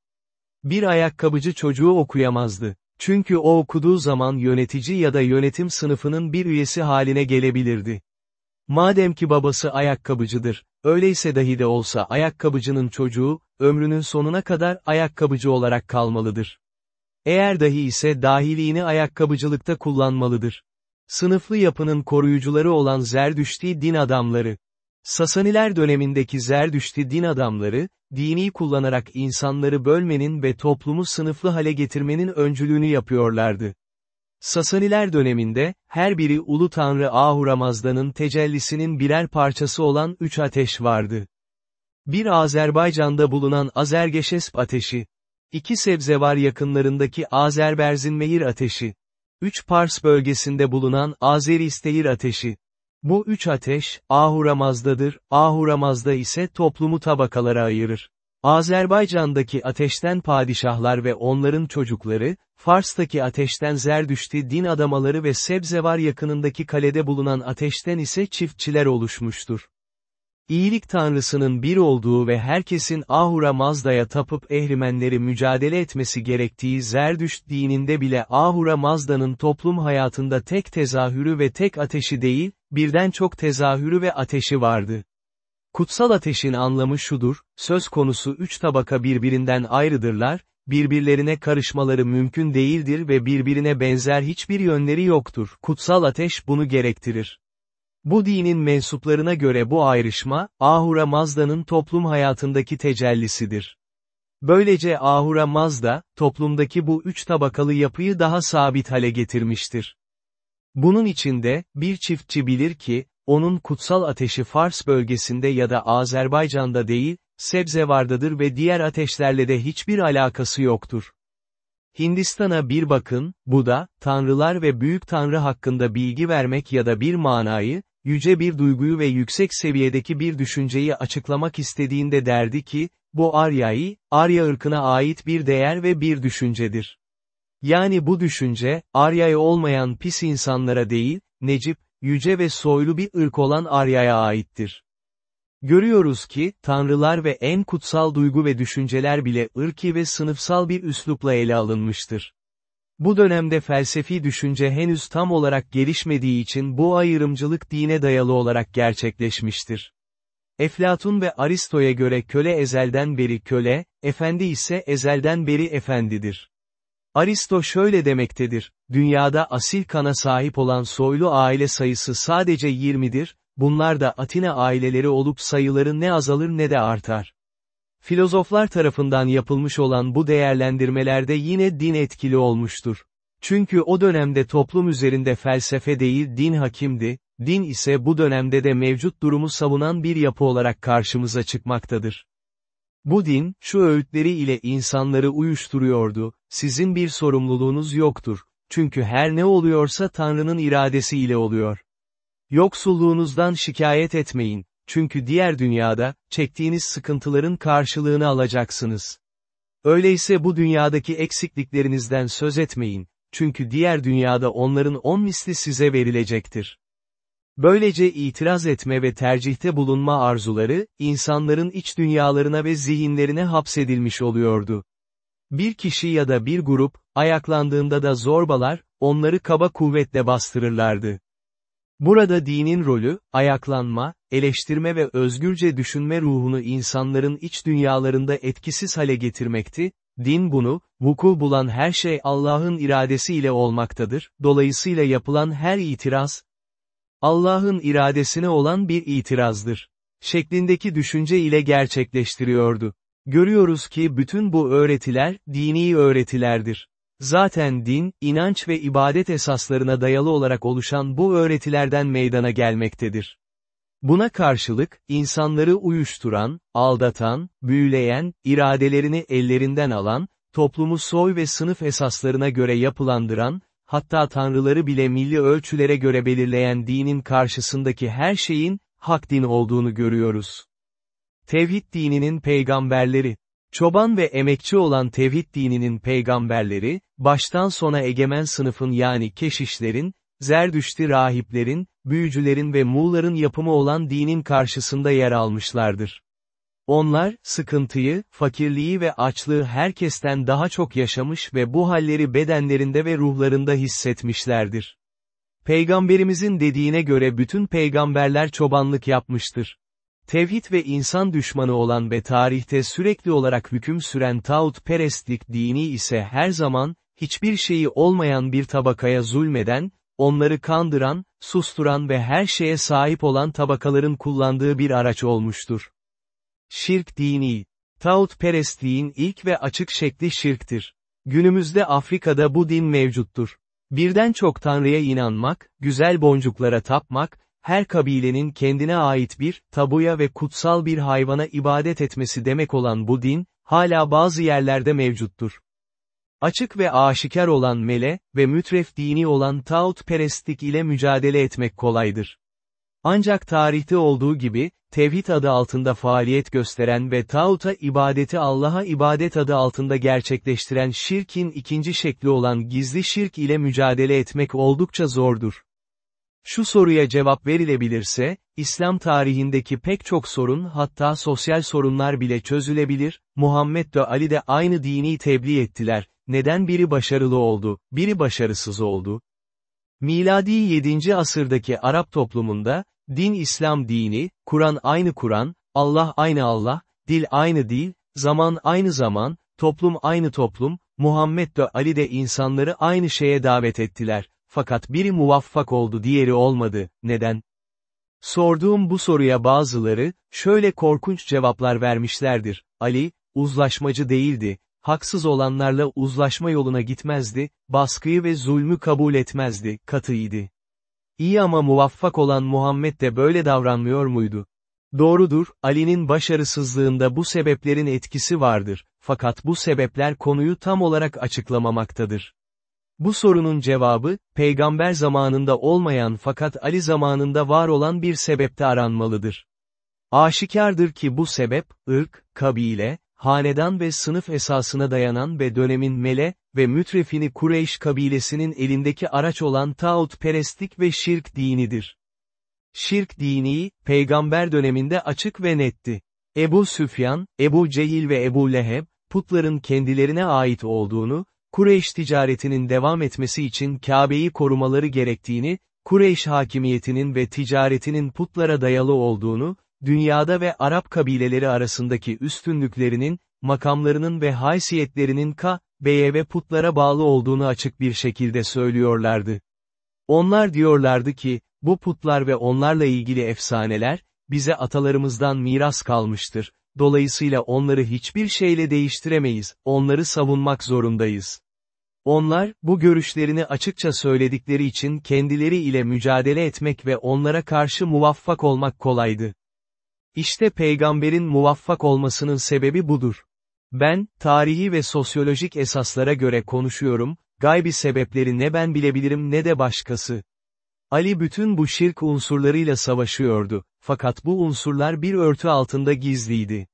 A: Bir ayakkabıcı çocuğu okuyamazdı. Çünkü o okuduğu zaman yönetici ya da yönetim sınıfının bir üyesi haline gelebilirdi. Madem ki babası ayakkabıcıdır, öyleyse dahi de olsa ayakkabıcının çocuğu, ömrünün sonuna kadar ayakkabıcı olarak kalmalıdır. Eğer dahi ise dahiliğini ayakkabıcılıkta kullanmalıdır. Sınıflı yapının koruyucuları olan Zerdüşti din adamları. Sasaniler dönemindeki Zerdüşti din adamları, dini kullanarak insanları bölmenin ve toplumu sınıflı hale getirmenin öncülüğünü yapıyorlardı. Sasaniler döneminde, her biri Ulu Tanrı Ahura tecellisinin birer parçası olan üç ateş vardı. Bir Azerbaycan'da bulunan Azergeşesp ateşi, iki Sebzevar yakınlarındaki Azerberzin Mehir ateşi, üç Pars bölgesinde bulunan Azeri İstehir ateşi. Bu üç ateş, Ahura Mazda'dır, Ahura Mazda ise toplumu tabakalara ayırır. Azerbaycan'daki ateşten padişahlar ve onların çocukları, Fars'taki ateşten Zerdüşti din adamaları ve Sebzevar yakınındaki kalede bulunan ateşten ise çiftçiler oluşmuştur. İyilik tanrısının bir olduğu ve herkesin Ahura Mazda'ya tapıp ehrimenleri mücadele etmesi gerektiği Zerdüşt dininde bile Ahura Mazda'nın toplum hayatında tek tezahürü ve tek ateşi değil, birden çok tezahürü ve ateşi vardı. Kutsal ateşin anlamı şudur, söz konusu üç tabaka birbirinden ayrıdırlar, birbirlerine karışmaları mümkün değildir ve birbirine benzer hiçbir yönleri yoktur. Kutsal ateş bunu gerektirir. Bu dinin mensuplarına göre bu ayrışma, Ahura Mazda'nın toplum hayatındaki tecellisidir. Böylece Ahura Mazda, toplumdaki bu üç tabakalı yapıyı daha sabit hale getirmiştir. Bunun içinde, bir çiftçi bilir ki, onun kutsal ateşi Fars bölgesinde ya da Azerbaycan'da değil, Sebzevar'dadır ve diğer ateşlerle de hiçbir alakası yoktur. Hindistan'a bir bakın, bu da, tanrılar ve büyük tanrı hakkında bilgi vermek ya da bir manayı, yüce bir duyguyu ve yüksek seviyedeki bir düşünceyi açıklamak istediğinde derdi ki, bu Arya'yı, Arya ırkına ait bir değer ve bir düşüncedir. Yani bu düşünce, Arya'ya olmayan pis insanlara değil, Necip, yüce ve soylu bir ırk olan Arya'ya aittir. Görüyoruz ki, tanrılar ve en kutsal duygu ve düşünceler bile ırki ve sınıfsal bir üslupla ele alınmıştır. Bu dönemde felsefi düşünce henüz tam olarak gelişmediği için bu ayrımcılık dine dayalı olarak gerçekleşmiştir. Eflatun ve Aristo'ya göre köle ezelden beri köle, efendi ise ezelden beri efendidir. Aristo şöyle demektedir, dünyada asil kana sahip olan soylu aile sayısı sadece 20'dir, bunlar da Atina aileleri olup sayıları ne azalır ne de artar. Filozoflar tarafından yapılmış olan bu değerlendirmelerde yine din etkili olmuştur. Çünkü o dönemde toplum üzerinde felsefe değil din hakimdi, din ise bu dönemde de mevcut durumu savunan bir yapı olarak karşımıza çıkmaktadır. Bu din, şu öğütleri ile insanları uyuşturuyordu, sizin bir sorumluluğunuz yoktur, çünkü her ne oluyorsa Tanrı'nın iradesi ile oluyor. Yoksulluğunuzdan şikayet etmeyin, çünkü diğer dünyada, çektiğiniz sıkıntıların karşılığını alacaksınız. Öyleyse bu dünyadaki eksikliklerinizden söz etmeyin, çünkü diğer dünyada onların on misli size verilecektir. Böylece itiraz etme ve tercihte bulunma arzuları, insanların iç dünyalarına ve zihinlerine hapsedilmiş oluyordu. Bir kişi ya da bir grup, ayaklandığında da zorbalar, onları kaba kuvvetle bastırırlardı. Burada dinin rolü, ayaklanma, eleştirme ve özgürce düşünme ruhunu insanların iç dünyalarında etkisiz hale getirmekti, din bunu, vuku bulan her şey Allah'ın iradesi ile olmaktadır, dolayısıyla yapılan her itiraz, Allah'ın iradesine olan bir itirazdır. Şeklindeki düşünce ile gerçekleştiriyordu. Görüyoruz ki bütün bu öğretiler, dini öğretilerdir. Zaten din, inanç ve ibadet esaslarına dayalı olarak oluşan bu öğretilerden meydana gelmektedir. Buna karşılık, insanları uyuşturan, aldatan, büyüleyen, iradelerini ellerinden alan, toplumu soy ve sınıf esaslarına göre yapılandıran, hatta tanrıları bile milli ölçülere göre belirleyen dinin karşısındaki her şeyin, hak din olduğunu görüyoruz. Tevhid dininin peygamberleri, çoban ve emekçi olan tevhid dininin peygamberleri, baştan sona egemen sınıfın yani keşişlerin, Zerdüşti rahiplerin, büyücülerin ve Muğların yapımı olan dinin karşısında yer almışlardır. Onlar, sıkıntıyı, fakirliği ve açlığı herkesten daha çok yaşamış ve bu halleri bedenlerinde ve ruhlarında hissetmişlerdir. Peygamberimizin dediğine göre bütün peygamberler çobanlık yapmıştır. Tevhid ve insan düşmanı olan ve tarihte sürekli olarak hüküm süren tağut perestlik dini ise her zaman, hiçbir şeyi olmayan bir tabakaya zulmeden, onları kandıran, susturan ve her şeye sahip olan tabakaların kullandığı bir araç olmuştur. Şirk dini. Tağut perestliğin ilk ve açık şekli şirktir. Günümüzde Afrika'da bu din mevcuttur. Birden çok tanrıya inanmak, güzel boncuklara tapmak, her kabilenin kendine ait bir, tabuya ve kutsal bir hayvana ibadet etmesi demek olan bu din, hala bazı yerlerde mevcuttur. Açık ve aşikar olan mele ve mütref dini olan tağut perestlik ile mücadele etmek kolaydır. Ancak tarihte olduğu gibi, tevhid adı altında faaliyet gösteren ve tağuta ibadeti Allah'a ibadet adı altında gerçekleştiren şirkin ikinci şekli olan gizli şirk ile mücadele etmek oldukça zordur. Şu soruya cevap verilebilirse, İslam tarihindeki pek çok sorun hatta sosyal sorunlar bile çözülebilir, Muhammed ve Ali de aynı dini tebliğ ettiler, neden biri başarılı oldu, biri başarısız oldu? Miladi 7. asırdaki Arap toplumunda, din İslam dini, Kur'an aynı Kur'an, Allah aynı Allah, dil aynı dil, zaman aynı zaman, toplum aynı toplum, Muhammed ve Ali de insanları aynı şeye davet ettiler, fakat biri muvaffak oldu diğeri olmadı, neden? Sorduğum bu soruya bazıları, şöyle korkunç cevaplar vermişlerdir, Ali, uzlaşmacı değildi, haksız olanlarla uzlaşma yoluna gitmezdi, baskıyı ve zulmü kabul etmezdi, katıydı. İyi ama muvaffak olan Muhammed de böyle davranmıyor muydu? Doğrudur, Ali'nin başarısızlığında bu sebeplerin etkisi vardır, fakat bu sebepler konuyu tam olarak açıklamamaktadır. Bu sorunun cevabı, peygamber zamanında olmayan fakat Ali zamanında var olan bir sebepte aranmalıdır. Aşikardır ki bu sebep, ırk, kabile, hanedan ve sınıf esasına dayanan ve dönemin mele ve mütrefini Kureyş kabilesinin elindeki araç olan tağut perestlik ve şirk dinidir. Şirk dini, peygamber döneminde açık ve netti. Ebu Süfyan, Ebu Cehil ve Ebu Leheb, putların kendilerine ait olduğunu, Kureyş ticaretinin devam etmesi için Kabe'yi korumaları gerektiğini, Kureyş hakimiyetinin ve ticaretinin putlara dayalı olduğunu, dünyada ve Arap kabileleri arasındaki üstünlüklerinin, makamlarının ve haysiyetlerinin Ka, B'ye ve putlara bağlı olduğunu açık bir şekilde söylüyorlardı. Onlar diyorlardı ki, bu putlar ve onlarla ilgili efsaneler, bize atalarımızdan miras kalmıştır, dolayısıyla onları hiçbir şeyle değiştiremeyiz, onları savunmak zorundayız. Onlar, bu görüşlerini açıkça söyledikleri için kendileri ile mücadele etmek ve onlara karşı muvaffak olmak kolaydı. İşte peygamberin muvaffak olmasının sebebi budur. Ben, tarihi ve sosyolojik esaslara göre konuşuyorum, gaybi sebepleri ne ben bilebilirim ne de başkası. Ali bütün bu şirk unsurlarıyla savaşıyordu, fakat bu unsurlar bir örtü altında gizliydi.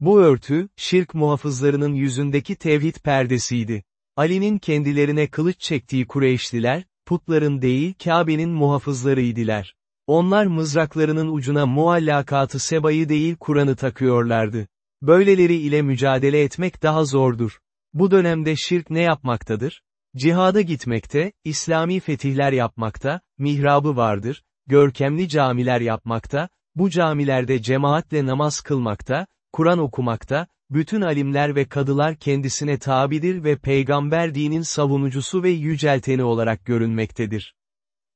A: Bu örtü, şirk muhafızlarının yüzündeki tevhid perdesiydi. Ali'nin kendilerine kılıç çektiği Kureyşliler, putların değil Kabe'nin muhafızlarıydılar. Onlar mızraklarının ucuna muallakatı sebayı değil Kur'an'ı takıyorlardı. Böyleleri ile mücadele etmek daha zordur. Bu dönemde şirk ne yapmaktadır? Cihada gitmekte, İslami fetihler yapmakta, mihrabı vardır, görkemli camiler yapmakta, bu camilerde cemaatle namaz kılmakta, Kur'an okumakta, bütün alimler ve kadılar kendisine tabidir ve peygamber dinin savunucusu ve yücelteni olarak görünmektedir.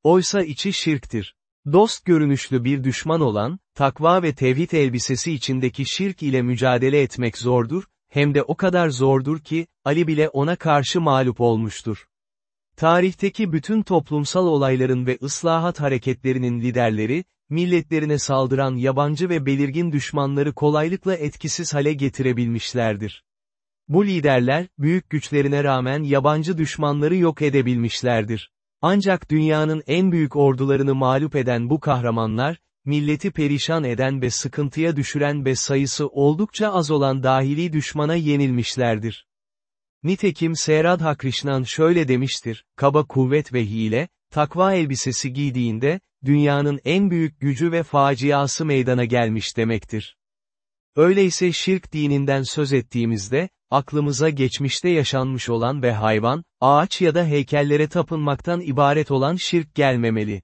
A: Oysa içi şirktir. Dost görünüşlü bir düşman olan, takva ve tevhid elbisesi içindeki şirk ile mücadele etmek zordur, hem de o kadar zordur ki, Ali bile ona karşı mağlup olmuştur. Tarihteki bütün toplumsal olayların ve ıslahat hareketlerinin liderleri, milletlerine saldıran yabancı ve belirgin düşmanları kolaylıkla etkisiz hale getirebilmişlerdir. Bu liderler, büyük güçlerine rağmen yabancı düşmanları yok edebilmişlerdir. Ancak dünyanın en büyük ordularını mağlup eden bu kahramanlar, milleti perişan eden ve sıkıntıya düşüren ve sayısı oldukça az olan dahili düşmana yenilmişlerdir. Nitekim Seradha Krishnan şöyle demiştir, kaba kuvvet ve hile, takva elbisesi giydiğinde, dünyanın en büyük gücü ve faciası meydana gelmiş demektir. Öyleyse şirk dininden söz ettiğimizde, aklımıza geçmişte yaşanmış olan ve hayvan, ağaç ya da heykellere tapınmaktan ibaret olan şirk gelmemeli.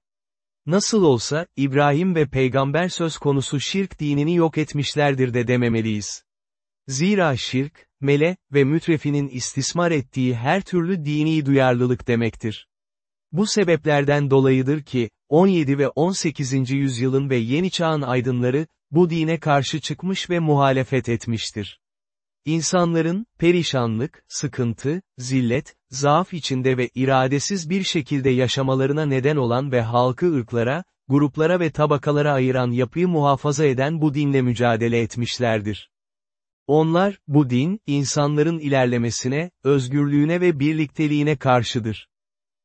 A: Nasıl olsa, İbrahim ve peygamber söz konusu şirk dinini yok etmişlerdir de dememeliyiz. Zira şirk, mele ve mütrefinin istismar ettiği her türlü dini duyarlılık demektir. Bu sebeplerden dolayıdır ki, 17 ve 18. yüzyılın ve yeni çağın aydınları, bu dine karşı çıkmış ve muhalefet etmiştir. İnsanların, perişanlık, sıkıntı, zillet, zaaf içinde ve iradesiz bir şekilde yaşamalarına neden olan ve halkı ırklara, gruplara ve tabakalara ayıran yapıyı muhafaza eden bu dinle mücadele etmişlerdir. Onlar, bu din, insanların ilerlemesine, özgürlüğüne ve birlikteliğine karşıdır.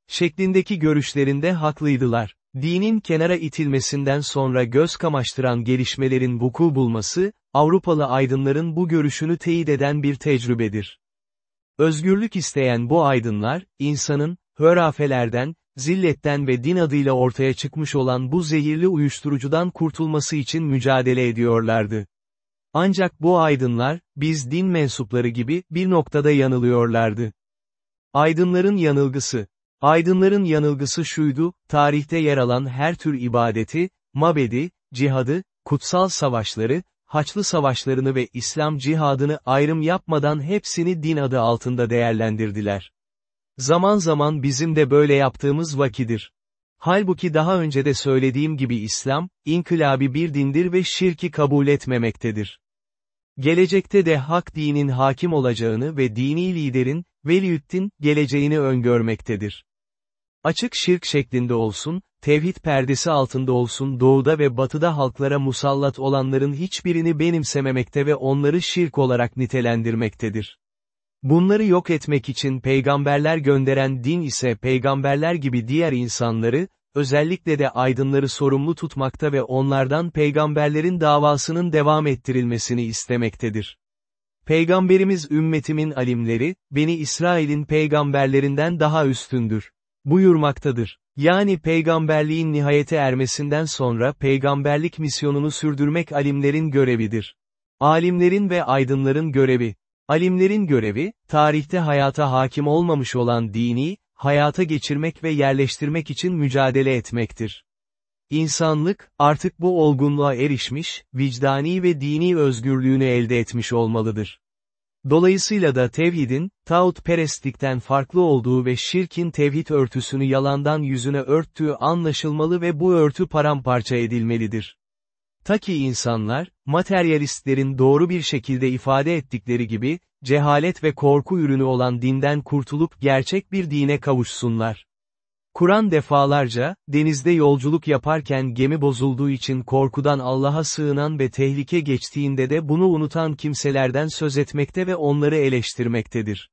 A: Şeklindeki görüşlerinde haklıydılar. Dinin kenara itilmesinden sonra göz kamaştıran gelişmelerin vuku bulması, Avrupalı aydınların bu görüşünü teyit eden bir tecrübedir. Özgürlük isteyen bu aydınlar, insanın, hörafelerden, zilletten ve din adıyla ortaya çıkmış olan bu zehirli uyuşturucudan kurtulması için mücadele ediyorlardı. Ancak bu aydınlar, biz din mensupları gibi, bir noktada yanılıyorlardı. Aydınların yanılgısı, Aydınların yanılgısı şuydu, tarihte yer alan her tür ibadeti, mabedi, cihadı, kutsal savaşları, Haçlı savaşlarını ve İslam cihadını ayrım yapmadan hepsini din adı altında değerlendirdiler. Zaman zaman bizim de böyle yaptığımız vakidir. Halbuki daha önce de söylediğim gibi İslam, inkılabi bir dindir ve şirki kabul etmemektedir. Gelecekte de hak dinin hakim olacağını ve dini liderin, Veliüddin, geleceğini öngörmektedir. Açık şirk şeklinde olsun, tevhid perdesi altında olsun doğuda ve batıda halklara musallat olanların hiçbirini benimsememekte ve onları şirk olarak nitelendirmektedir. Bunları yok etmek için peygamberler gönderen din ise peygamberler gibi diğer insanları, özellikle de aydınları sorumlu tutmakta ve onlardan peygamberlerin davasının devam ettirilmesini istemektedir. Peygamberimiz ümmetimin alimleri, Beni İsrail'in peygamberlerinden daha üstündür buyurmaktadır. Yani peygamberliğin nihayete ermesinden sonra peygamberlik misyonunu sürdürmek alimlerin görevidir. Alimlerin ve aydınların görevi. Alimlerin görevi, tarihte hayata hakim olmamış olan dini, hayata geçirmek ve yerleştirmek için mücadele etmektir. İnsanlık, artık bu olgunluğa erişmiş, vicdani ve dini özgürlüğünü elde etmiş olmalıdır. Dolayısıyla da tevhidin, perestlikten farklı olduğu ve şirkin tevhid örtüsünü yalandan yüzüne örttüğü anlaşılmalı ve bu örtü paramparça edilmelidir. Ta ki insanlar, materyalistlerin doğru bir şekilde ifade ettikleri gibi, cehalet ve korku ürünü olan dinden kurtulup gerçek bir dine kavuşsunlar. Kur'an defalarca, denizde yolculuk yaparken gemi bozulduğu için korkudan Allah'a sığınan ve tehlike geçtiğinde de bunu unutan kimselerden söz etmekte ve onları eleştirmektedir.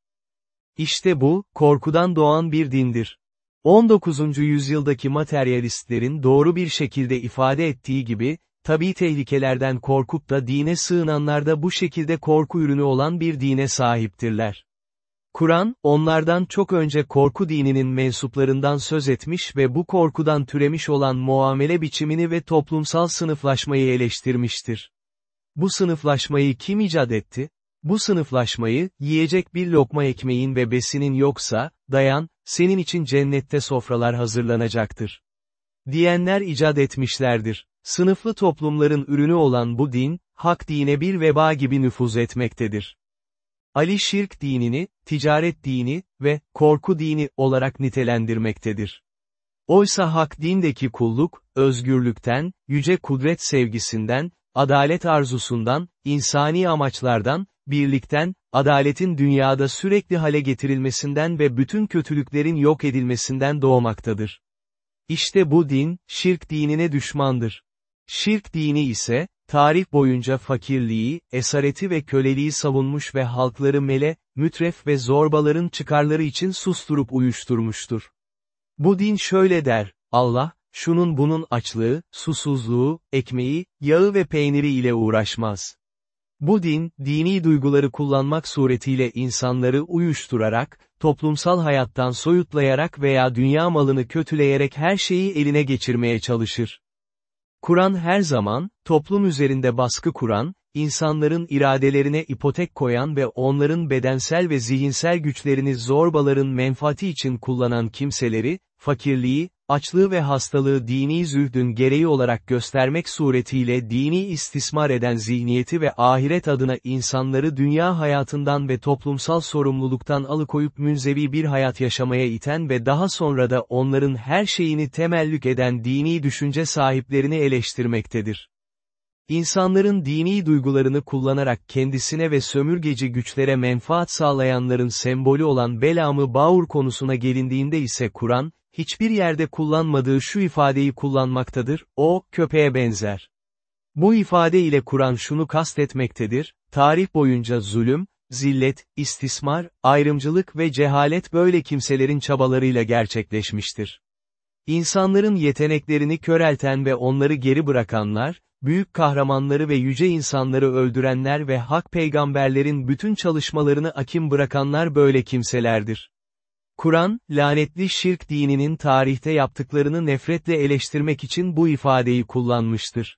A: İşte bu, korkudan doğan bir dindir. 19. yüzyıldaki materyalistlerin doğru bir şekilde ifade ettiği gibi, tabi tehlikelerden korkup da dine sığınanlar da bu şekilde korku ürünü olan bir dine sahiptirler. Kur'an, onlardan çok önce korku dininin mensuplarından söz etmiş ve bu korkudan türemiş olan muamele biçimini ve toplumsal sınıflaşmayı eleştirmiştir. Bu sınıflaşmayı kim icat etti? Bu sınıflaşmayı, yiyecek bir lokma ekmeğin ve besinin yoksa, dayan, senin için cennette sofralar hazırlanacaktır. Diyenler icat etmişlerdir. Sınıflı toplumların ürünü olan bu din, hak dine bir veba gibi nüfuz etmektedir. Ali şirk dinini, ticaret dini ve korku dini olarak nitelendirmektedir. Oysa hak dindeki kulluk, özgürlükten, yüce kudret sevgisinden, adalet arzusundan, insani amaçlardan, birlikten, adaletin dünyada sürekli hale getirilmesinden ve bütün kötülüklerin yok edilmesinden doğmaktadır. İşte bu din, şirk dinine düşmandır. Şirk dini ise, tarih boyunca fakirliği, esareti ve köleliği savunmuş ve halkları mele, mütref ve zorbaların çıkarları için susturup uyuşturmuştur. Bu din şöyle der, Allah, şunun bunun açlığı, susuzluğu, ekmeği, yağı ve peyniri ile uğraşmaz. Bu din, dini duyguları kullanmak suretiyle insanları uyuşturarak, toplumsal hayattan soyutlayarak veya dünya malını kötüleyerek her şeyi eline geçirmeye çalışır. Kur'an her zaman, toplum üzerinde baskı kuran, insanların iradelerine ipotek koyan ve onların bedensel ve zihinsel güçlerini zorbaların menfaati için kullanan kimseleri, fakirliği, açlığı ve hastalığı dini zühdün gereği olarak göstermek suretiyle dini istismar eden zihniyeti ve ahiret adına insanları dünya hayatından ve toplumsal sorumluluktan alıkoyup münzevi bir hayat yaşamaya iten ve daha sonra da onların her şeyini temellük eden dini düşünce sahiplerini eleştirmektedir. İnsanların dini duygularını kullanarak kendisine ve sömürgeci güçlere menfaat sağlayanların sembolü olan Belam'ı Bağur konusuna gelindiğinde ise Kur'an, hiçbir yerde kullanmadığı şu ifadeyi kullanmaktadır, o, köpeğe benzer. Bu ifade ile Kur'an şunu kastetmektedir, tarih boyunca zulüm, zillet, istismar, ayrımcılık ve cehalet böyle kimselerin çabalarıyla gerçekleşmiştir. İnsanların yeteneklerini körelten ve onları geri bırakanlar, büyük kahramanları ve yüce insanları öldürenler ve hak peygamberlerin bütün çalışmalarını akim bırakanlar böyle kimselerdir. Kur'an, lanetli şirk dininin tarihte yaptıklarını nefretle eleştirmek için bu ifadeyi kullanmıştır.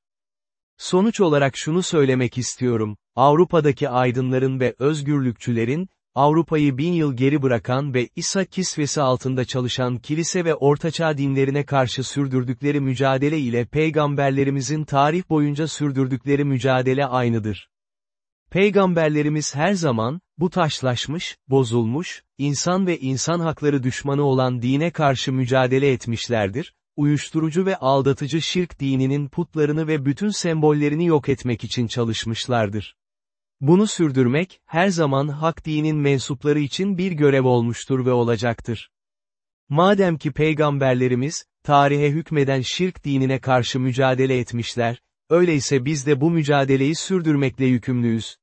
A: Sonuç olarak şunu söylemek istiyorum, Avrupa'daki aydınların ve özgürlükçülerin, Avrupa'yı bin yıl geri bırakan ve İsa kisvesi altında çalışan kilise ve ortaçağ dinlerine karşı sürdürdükleri mücadele ile peygamberlerimizin tarih boyunca sürdürdükleri mücadele aynıdır. Peygamberlerimiz her zaman, bu taşlaşmış, bozulmuş, insan ve insan hakları düşmanı olan dine karşı mücadele etmişlerdir, uyuşturucu ve aldatıcı şirk dininin putlarını ve bütün sembollerini yok etmek için çalışmışlardır. Bunu sürdürmek, her zaman hak dinin mensupları için bir görev olmuştur ve olacaktır. Madem ki peygamberlerimiz, tarihe hükmeden şirk dinine karşı mücadele etmişler, öyleyse biz de bu mücadeleyi sürdürmekle yükümlüyüz.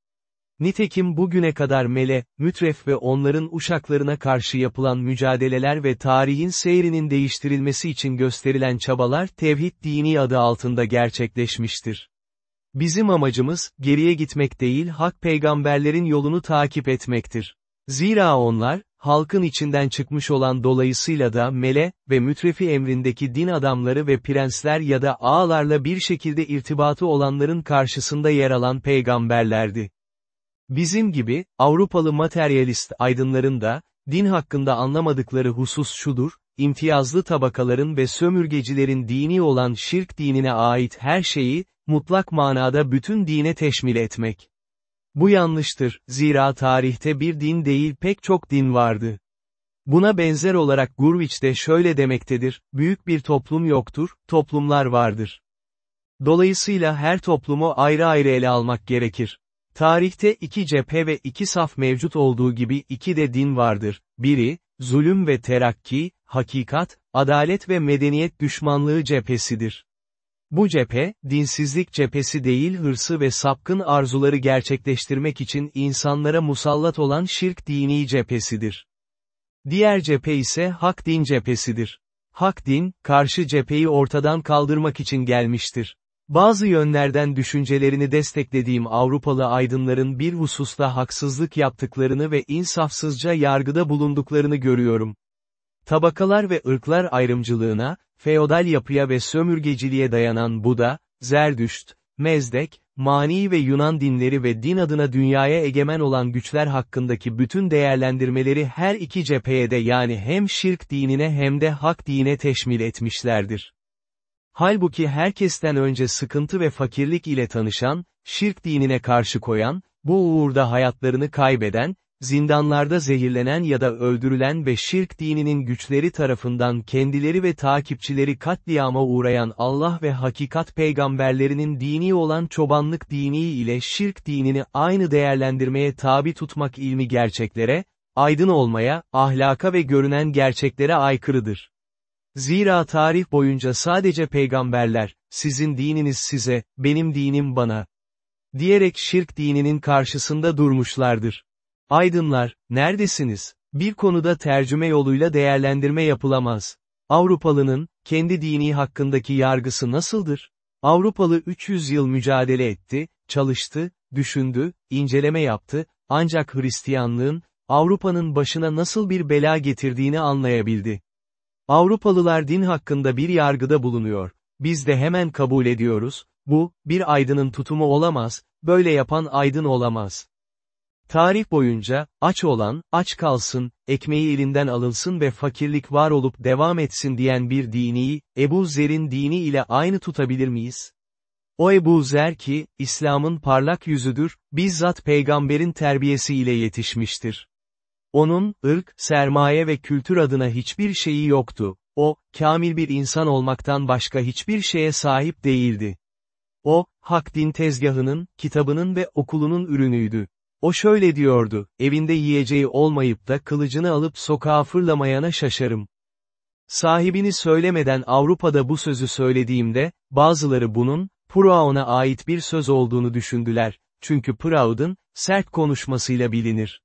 A: Nitekim bugüne kadar Mele, Mütref ve onların uşaklarına karşı yapılan mücadeleler ve tarihin seyrinin değiştirilmesi için gösterilen çabalar tevhid dini adı altında gerçekleşmiştir. Bizim amacımız, geriye gitmek değil hak peygamberlerin yolunu takip etmektir. Zira onlar, halkın içinden çıkmış olan dolayısıyla da mele ve mütrefi emrindeki din adamları ve prensler ya da ağalarla bir şekilde irtibatı olanların karşısında yer alan peygamberlerdi. Bizim gibi, Avrupalı materyalist aydınların da, din hakkında anlamadıkları husus şudur, imtiyazlı tabakaların ve sömürgecilerin dini olan şirk dinine ait her şeyi, mutlak manada bütün dine teşmil etmek. Bu yanlıştır, zira tarihte bir din değil pek çok din vardı. Buna benzer olarak Gurwitch de şöyle demektedir, büyük bir toplum yoktur, toplumlar vardır. Dolayısıyla her toplumu ayrı ayrı ele almak gerekir. Tarihte iki cephe ve iki saf mevcut olduğu gibi iki de din vardır. Biri, zulüm ve terakki, hakikat, adalet ve medeniyet düşmanlığı cephesidir. Bu cephe, dinsizlik cephesi değil hırsı ve sapkın arzuları gerçekleştirmek için insanlara musallat olan şirk dini cephesidir. Diğer cephe ise hak din cephesidir. Hak din, karşı cepheyi ortadan kaldırmak için gelmiştir. Bazı yönlerden düşüncelerini desteklediğim Avrupalı aydınların bir hususta haksızlık yaptıklarını ve insafsızca yargıda bulunduklarını görüyorum. Tabakalar ve ırklar ayrımcılığına, feodal yapıya ve sömürgeciliğe dayanan Buda, Zerdüşt, Mezdek, Mani ve Yunan dinleri ve din adına dünyaya egemen olan güçler hakkındaki bütün değerlendirmeleri her iki cepheye de yani hem şirk dinine hem de hak dine teşmil etmişlerdir. Halbuki herkesten önce sıkıntı ve fakirlik ile tanışan, şirk dinine karşı koyan, bu uğurda hayatlarını kaybeden, zindanlarda zehirlenen ya da öldürülen ve şirk dininin güçleri tarafından kendileri ve takipçileri katliama uğrayan Allah ve hakikat peygamberlerinin dini olan çobanlık dini ile şirk dinini aynı değerlendirmeye tabi tutmak ilmi gerçeklere, aydın olmaya, ahlaka ve görünen gerçeklere aykırıdır. Zira tarih boyunca sadece peygamberler, sizin dininiz size, benim dinim bana. Diyerek şirk dininin karşısında durmuşlardır. Aydınlar, neredesiniz? Bir konuda tercüme yoluyla değerlendirme yapılamaz. Avrupalının, kendi dini hakkındaki yargısı nasıldır? Avrupalı 300 yıl mücadele etti, çalıştı, düşündü, inceleme yaptı, ancak Hristiyanlığın, Avrupa'nın başına nasıl bir bela getirdiğini anlayabildi. Avrupalılar din hakkında bir yargıda bulunuyor. Biz de hemen kabul ediyoruz, bu, bir aydının tutumu olamaz, böyle yapan aydın olamaz. Tarih boyunca, aç olan, aç kalsın, ekmeği elinden alınsın ve fakirlik var olup devam etsin diyen bir dini, Ebu Zer'in dini ile aynı tutabilir miyiz? O Ebu Zer ki, İslam'ın parlak yüzüdür, bizzat peygamberin terbiyesi ile yetişmiştir. Onun, ırk, sermaye ve kültür adına hiçbir şeyi yoktu. O, kamil bir insan olmaktan başka hiçbir şeye sahip değildi. O, hak din tezgahının, kitabının ve okulunun ürünüydü. O şöyle diyordu, evinde yiyeceği olmayıp da kılıcını alıp sokağa fırlamayana şaşarım. Sahibini söylemeden Avrupa'da bu sözü söylediğimde, bazıları bunun, Proud'una ait bir söz olduğunu düşündüler, çünkü Proud'un, sert konuşmasıyla bilinir.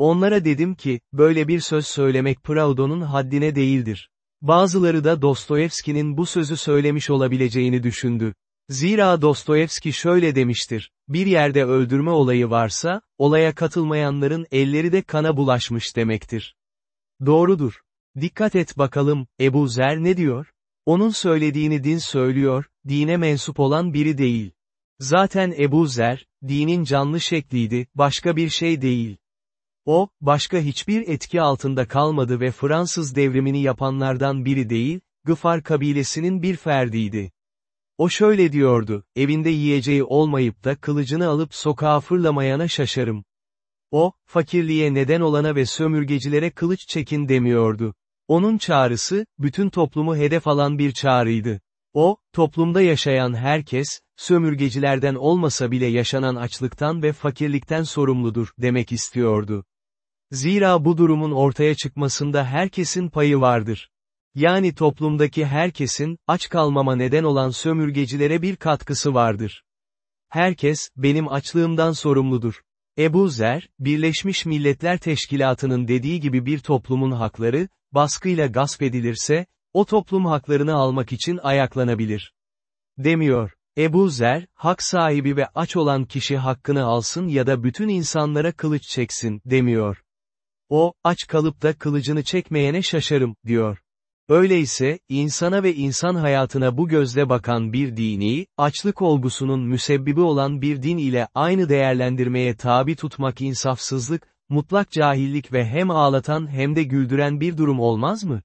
A: Onlara dedim ki, böyle bir söz söylemek Proudhon'un haddine değildir. Bazıları da Dostoyevski'nin bu sözü söylemiş olabileceğini düşündü. Zira Dostoyevski şöyle demiştir, bir yerde öldürme olayı varsa, olaya katılmayanların elleri de kana bulaşmış demektir. Doğrudur. Dikkat et bakalım, Ebu Zer ne diyor? Onun söylediğini din söylüyor, dine mensup olan biri değil. Zaten Ebu Zer, dinin canlı şekliydi, başka bir şey değil. O, başka hiçbir etki altında kalmadı ve Fransız devrimini yapanlardan biri değil, Gıfar kabilesinin bir ferdiydi. O şöyle diyordu, evinde yiyeceği olmayıp da kılıcını alıp sokağa fırlamayana şaşarım. O, fakirliğe neden olana ve sömürgecilere kılıç çekin demiyordu. Onun çağrısı, bütün toplumu hedef alan bir çağrıydı. O, toplumda yaşayan herkes, sömürgecilerden olmasa bile yaşanan açlıktan ve fakirlikten sorumludur, demek istiyordu. Zira bu durumun ortaya çıkmasında herkesin payı vardır. Yani toplumdaki herkesin, aç kalmama neden olan sömürgecilere bir katkısı vardır. Herkes, benim açlığımdan sorumludur. Ebu Zer, Birleşmiş Milletler Teşkilatı'nın dediği gibi bir toplumun hakları, baskıyla gasp edilirse, o toplum haklarını almak için ayaklanabilir. Demiyor. Ebu Zer, hak sahibi ve aç olan kişi hakkını alsın ya da bütün insanlara kılıç çeksin, demiyor. O, aç kalıp da kılıcını çekmeyene şaşarım, diyor. Öyleyse, insana ve insan hayatına bu gözle bakan bir dini, açlık olgusunun müsebbibi olan bir din ile aynı değerlendirmeye tabi tutmak insafsızlık, mutlak cahillik ve hem ağlatan hem de güldüren bir durum olmaz mı?